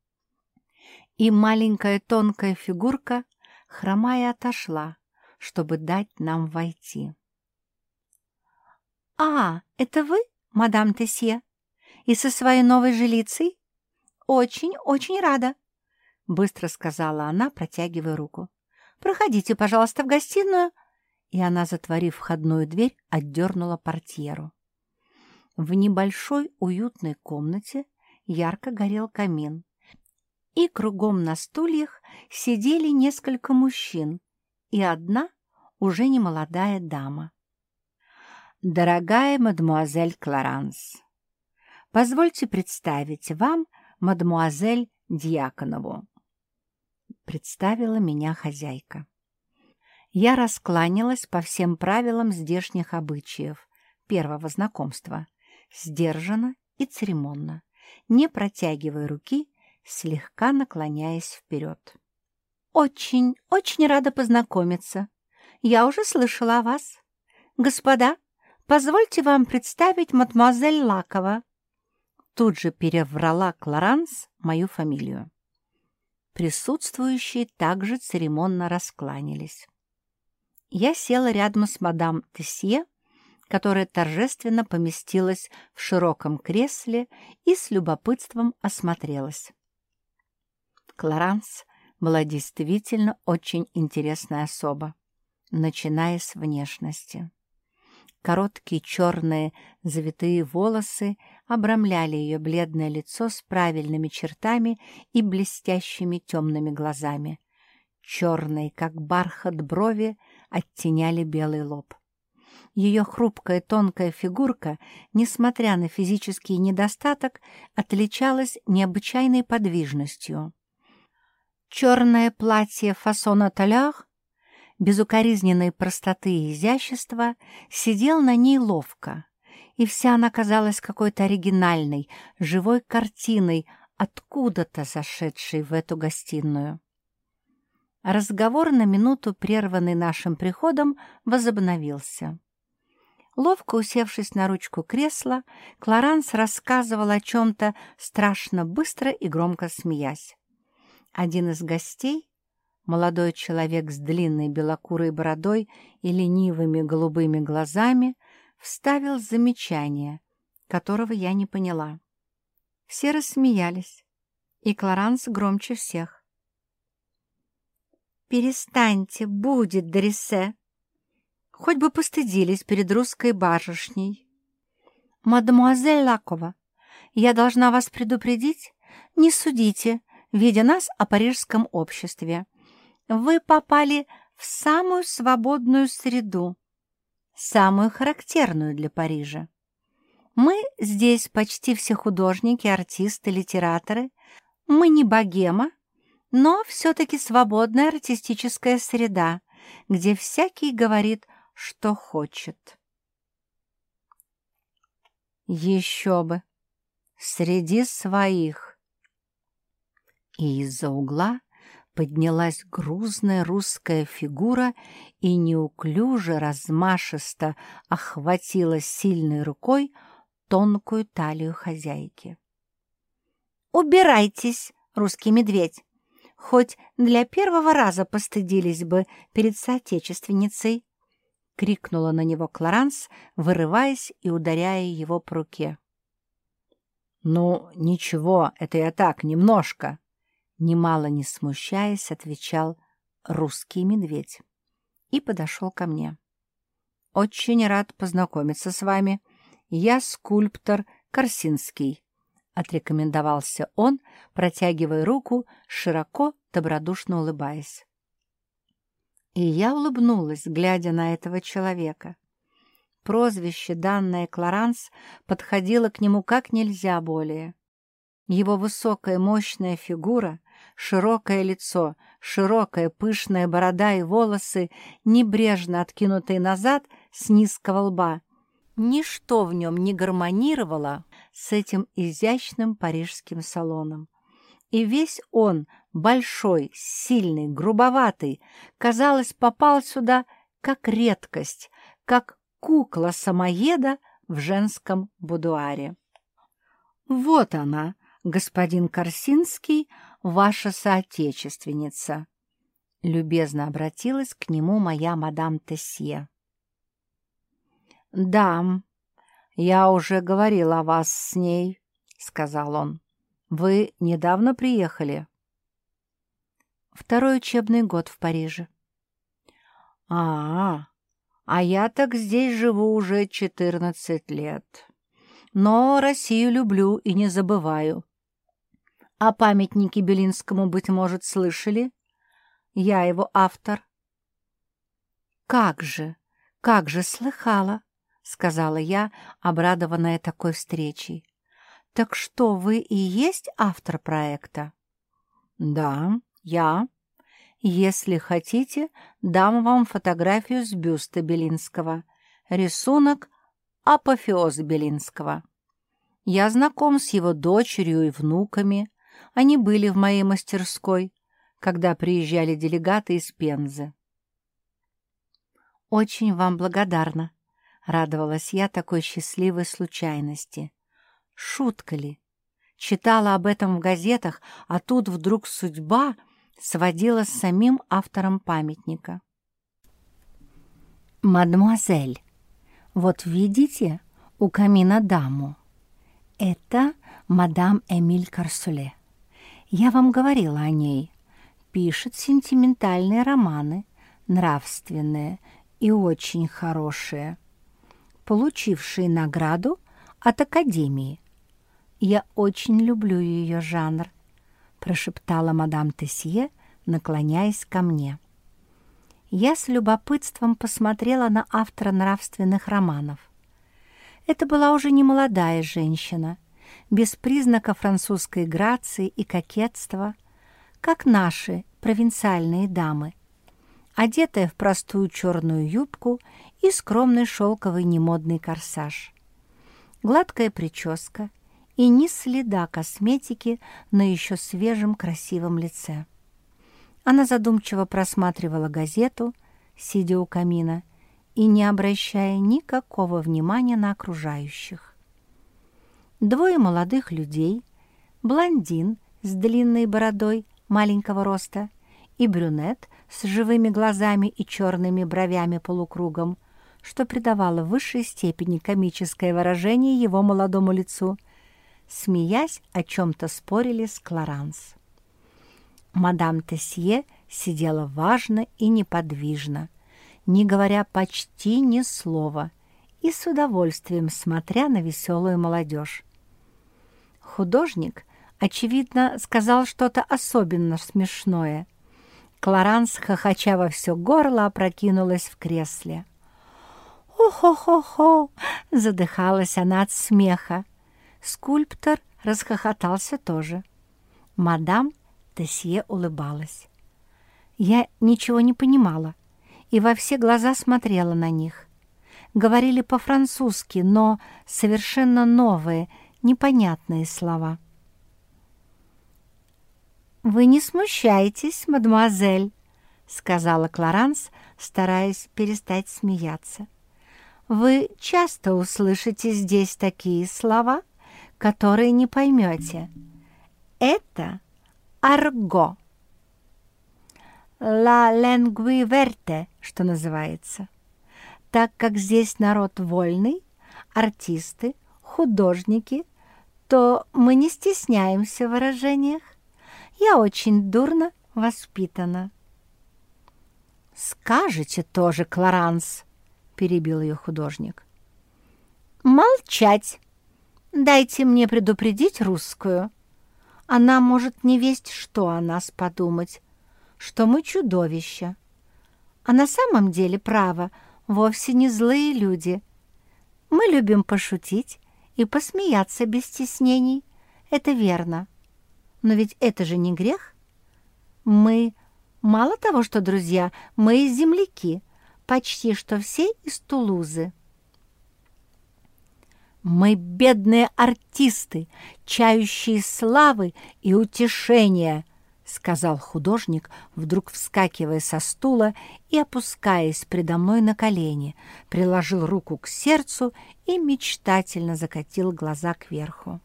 и маленькая тонкая фигурка, хромая, отошла, чтобы дать нам войти. «А, это вы, мадам Тесье? И со своей новой жилицей? Очень, очень рада!» — быстро сказала она, протягивая руку. «Проходите, пожалуйста, в гостиную». И она, затворив входную дверь, отдернула портьеру. В небольшой уютной комнате ярко горел камин, и кругом на стульях сидели несколько мужчин и одна уже немолодая дама. «Дорогая мадмуазель Кларанс, позвольте представить вам мадмуазель Дьяконову», — представила меня хозяйка. Я раскланялась по всем правилам здешних обычаев первого знакомства, сдержанно и церемонно, не протягивая руки слегка наклоняясь вперед. «Очень, очень рада познакомиться. Я уже слышала о вас. Господа, позвольте вам представить мадемуазель Лакова». Тут же переврала Клоранс мою фамилию. Присутствующие также церемонно раскланялись. Я села рядом с мадам Тесье, которая торжественно поместилась в широком кресле и с любопытством осмотрелась. Клоранс была действительно очень интересная особа, начиная с внешности. Короткие черные завитые волосы обрамляли ее бледное лицо с правильными чертами и блестящими темными глазами. Черные, как бархат брови, оттеняли белый лоб. Ее хрупкая тонкая фигурка, несмотря на физический недостаток, отличалась необычайной подвижностью. Черное платье фасона таляр, безукоризненной простоты и изящества, сидел на ней ловко, и вся она казалась какой-то оригинальной, живой картиной, откуда-то зашедшей в эту гостиную. Разговор на минуту, прерванный нашим приходом, возобновился. Ловко усевшись на ручку кресла, Клоранс рассказывал о чем-то страшно быстро и громко смеясь. Один из гостей, молодой человек с длинной белокурой бородой и ленивыми голубыми глазами, вставил замечание, которого я не поняла. Все рассмеялись, и Клоранс громче всех. «Перестаньте, будет, Дориссе!» Хоть бы постыдились перед русской барышней. «Мадемуазель Лакова, я должна вас предупредить, не судите, видя нас о парижском обществе. Вы попали в самую свободную среду, самую характерную для Парижа. Мы здесь почти все художники, артисты, литераторы. Мы не богема, но все-таки свободная артистическая среда, где всякий говорит, что хочет. Еще бы! Среди своих! И из-за угла поднялась грузная русская фигура и неуклюже, размашисто охватила сильной рукой тонкую талию хозяйки. «Убирайтесь, русский медведь! Хоть для первого раза постыдились бы перед соотечественницей!» — крикнула на него Клоранс, вырываясь и ударяя его по руке. «Ну, ничего, это я так, немножко!» Немало не смущаясь, отвечал русский медведь и подошел ко мне. «Очень рад познакомиться с вами. Я скульптор Корсинский», — отрекомендовался он, протягивая руку, широко, добродушно улыбаясь. И я улыбнулась, глядя на этого человека. Прозвище, данное Клоранс, подходило к нему как нельзя более. Его высокая мощная фигура, широкое лицо, широкая пышная борода и волосы, небрежно откинутые назад с низкого лба. Ничто в нем не гармонировало с этим изящным парижским салоном. И весь он, большой, сильный, грубоватый, казалось, попал сюда как редкость, как кукла-самоеда в женском будуаре. «Вот она, господин Корсинский, ваша соотечественница», — любезно обратилась к нему моя мадам Тесье. «Да, я уже говорил о вас с ней», — сказал он. «Вы недавно приехали?» Второй учебный год в Париже. А, -а, а я так здесь живу уже четырнадцать лет. Но Россию люблю и не забываю. О памятнике Белинскому, быть может, слышали? Я его автор. Как же, как же слыхала, сказала я, обрадованная такой встречей. Так что вы и есть автор проекта? Да, я. Если хотите, дам вам фотографию с бюста Белинского. Рисунок «Апофеоз Белинского». Я знаком с его дочерью и внуками. Они были в моей мастерской, когда приезжали делегаты из Пензы. «Очень вам благодарна», — радовалась я такой счастливой случайности. «Шутка ли? Читала об этом в газетах, а тут вдруг судьба...» сводила с самим автором памятника. «Мадемуазель, вот видите у камина даму? Это мадам Эмиль Карсуле. Я вам говорила о ней. Пишет сентиментальные романы, нравственные и очень хорошие, получившие награду от Академии. Я очень люблю ее жанр — прошептала мадам Тесье, наклоняясь ко мне. Я с любопытством посмотрела на автора нравственных романов. Это была уже не молодая женщина, без признака французской грации и кокетства, как наши провинциальные дамы, одетая в простую черную юбку и скромный шелковый немодный корсаж. Гладкая прическа — и ни следа косметики на еще свежем красивом лице. Она задумчиво просматривала газету, сидя у камина, и не обращая никакого внимания на окружающих. Двое молодых людей, блондин с длинной бородой маленького роста и брюнет с живыми глазами и черными бровями полукругом, что придавало высшей степени комическое выражение его молодому лицу — смеясь, о чем-то спорили с Клоранс. Мадам Тесье сидела важно и неподвижно, не говоря почти ни слова, и с удовольствием смотря на веселую молодежь. Художник, очевидно, сказал что-то особенно смешное. Клоранс, хохоча во все горло, опрокинулась в кресле. «О-хо-хо-хо!» — задыхалась она от смеха. Скульптор расхохотался тоже. Мадам Тесье улыбалась. Я ничего не понимала и во все глаза смотрела на них. Говорили по-французски, но совершенно новые, непонятные слова. «Вы не смущайтесь, мадемуазель», — сказала Клоранс, стараясь перестать смеяться. «Вы часто услышите здесь такие слова, которые не поймете. Это арго. «La langue verte», что называется. Так как здесь народ вольный, артисты, художники, то мы не стесняемся в выражениях. Я очень дурно воспитана. «Скажете тоже, Клоранс», — перебил ее художник. «Молчать! Дайте мне предупредить русскую. Она может не весть, что о нас подумать, что мы чудовища. А на самом деле, право, вовсе не злые люди. Мы любим пошутить и посмеяться без стеснений. Это верно. Но ведь это же не грех. Мы, мало того, что друзья, мы и земляки, почти что все из Тулузы. Мы бедные артисты, чающие славы и утешения, сказал художник, вдруг вскакивая со стула и опускаясь предо мной на колени, приложил руку к сердцу и мечтательно закатил глаза кверху.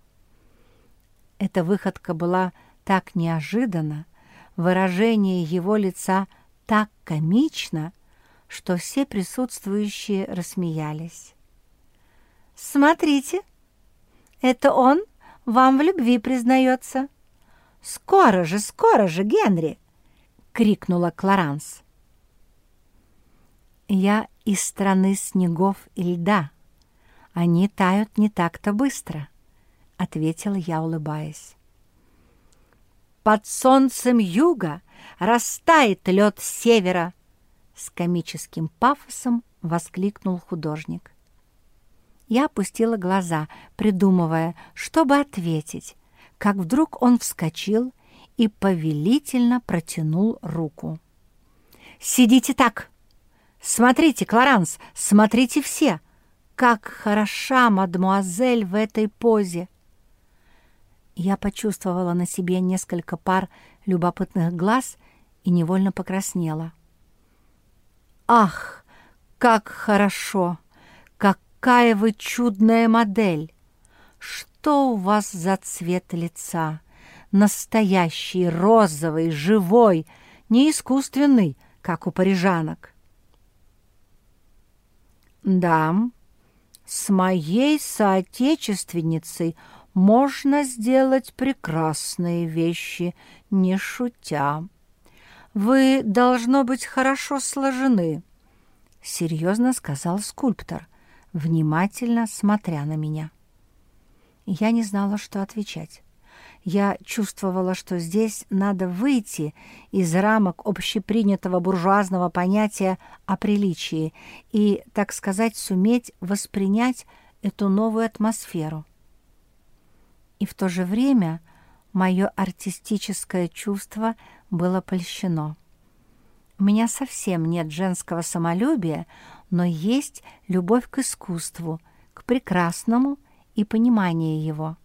Эта выходка была так неожиданна, выражение его лица так комично, что все присутствующие рассмеялись. «Смотрите, это он вам в любви признается». «Скоро же, скоро же, Генри!» — крикнула Клоранс. «Я из страны снегов и льда. Они тают не так-то быстро», — ответила я, улыбаясь. «Под солнцем юга растает лед севера!» С комическим пафосом воскликнул художник. Я опустила глаза, придумывая, чтобы ответить, как вдруг он вскочил и повелительно протянул руку. «Сидите так! Смотрите, Клоранс, смотрите все! Как хороша мадмуазель в этой позе!» Я почувствовала на себе несколько пар любопытных глаз и невольно покраснела. «Ах, как хорошо! какая вы чудная модель! Что у вас за цвет лица? Настоящий, розовый, живой, не искусственный, как у парижанок. Да, с моей соотечественницей можно сделать прекрасные вещи, не шутя. Вы, должно быть, хорошо сложены, — серьезно сказал скульптор — внимательно смотря на меня. Я не знала, что отвечать. Я чувствовала, что здесь надо выйти из рамок общепринятого буржуазного понятия о приличии и, так сказать, суметь воспринять эту новую атмосферу. И в то же время мое артистическое чувство было польщено. У меня совсем нет женского самолюбия, но есть любовь к искусству, к прекрасному и понимание его.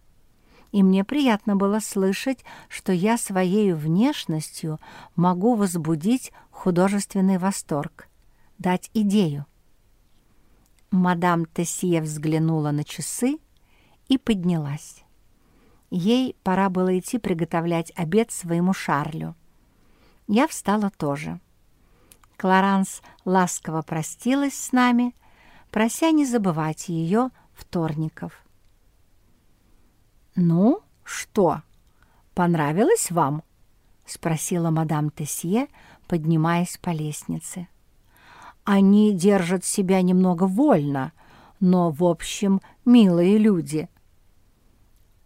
И мне приятно было слышать, что я своей внешностью могу возбудить художественный восторг, дать идею. Мадам Тессие взглянула на часы и поднялась. Ей пора было идти приготовлять обед своему Шарлю. Я встала тоже. Клоранс ласково простилась с нами, прося не забывать ее вторников. «Ну, что, понравилось вам?» — спросила мадам Тесье, поднимаясь по лестнице. «Они держат себя немного вольно, но, в общем, милые люди»,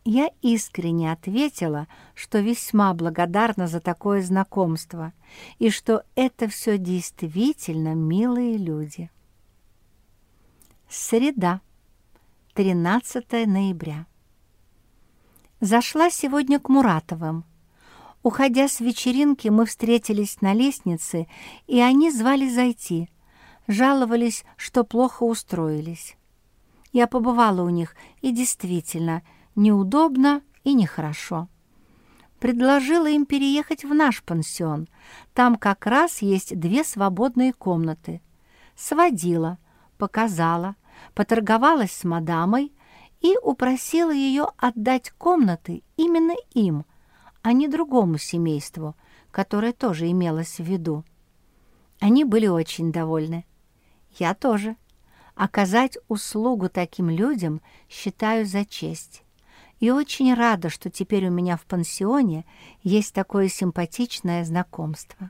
я искренне ответила, что весьма благодарна за такое знакомство и что это все действительно милые люди. Среда, 13 ноября. Зашла сегодня к Муратовым. Уходя с вечеринки, мы встретились на лестнице, и они звали зайти. Жаловались, что плохо устроились. Я побывала у них, и действительно, неудобно и нехорошо. Предложила им переехать в наш пансион. Там как раз есть две свободные комнаты. Сводила, показала, поторговалась с мадамой и упросила ее отдать комнаты именно им, а не другому семейству, которое тоже имелось в виду. Они были очень довольны. Я тоже. Оказать услугу таким людям считаю за честь. И очень рада, что теперь у меня в пансионе есть такое симпатичное знакомство.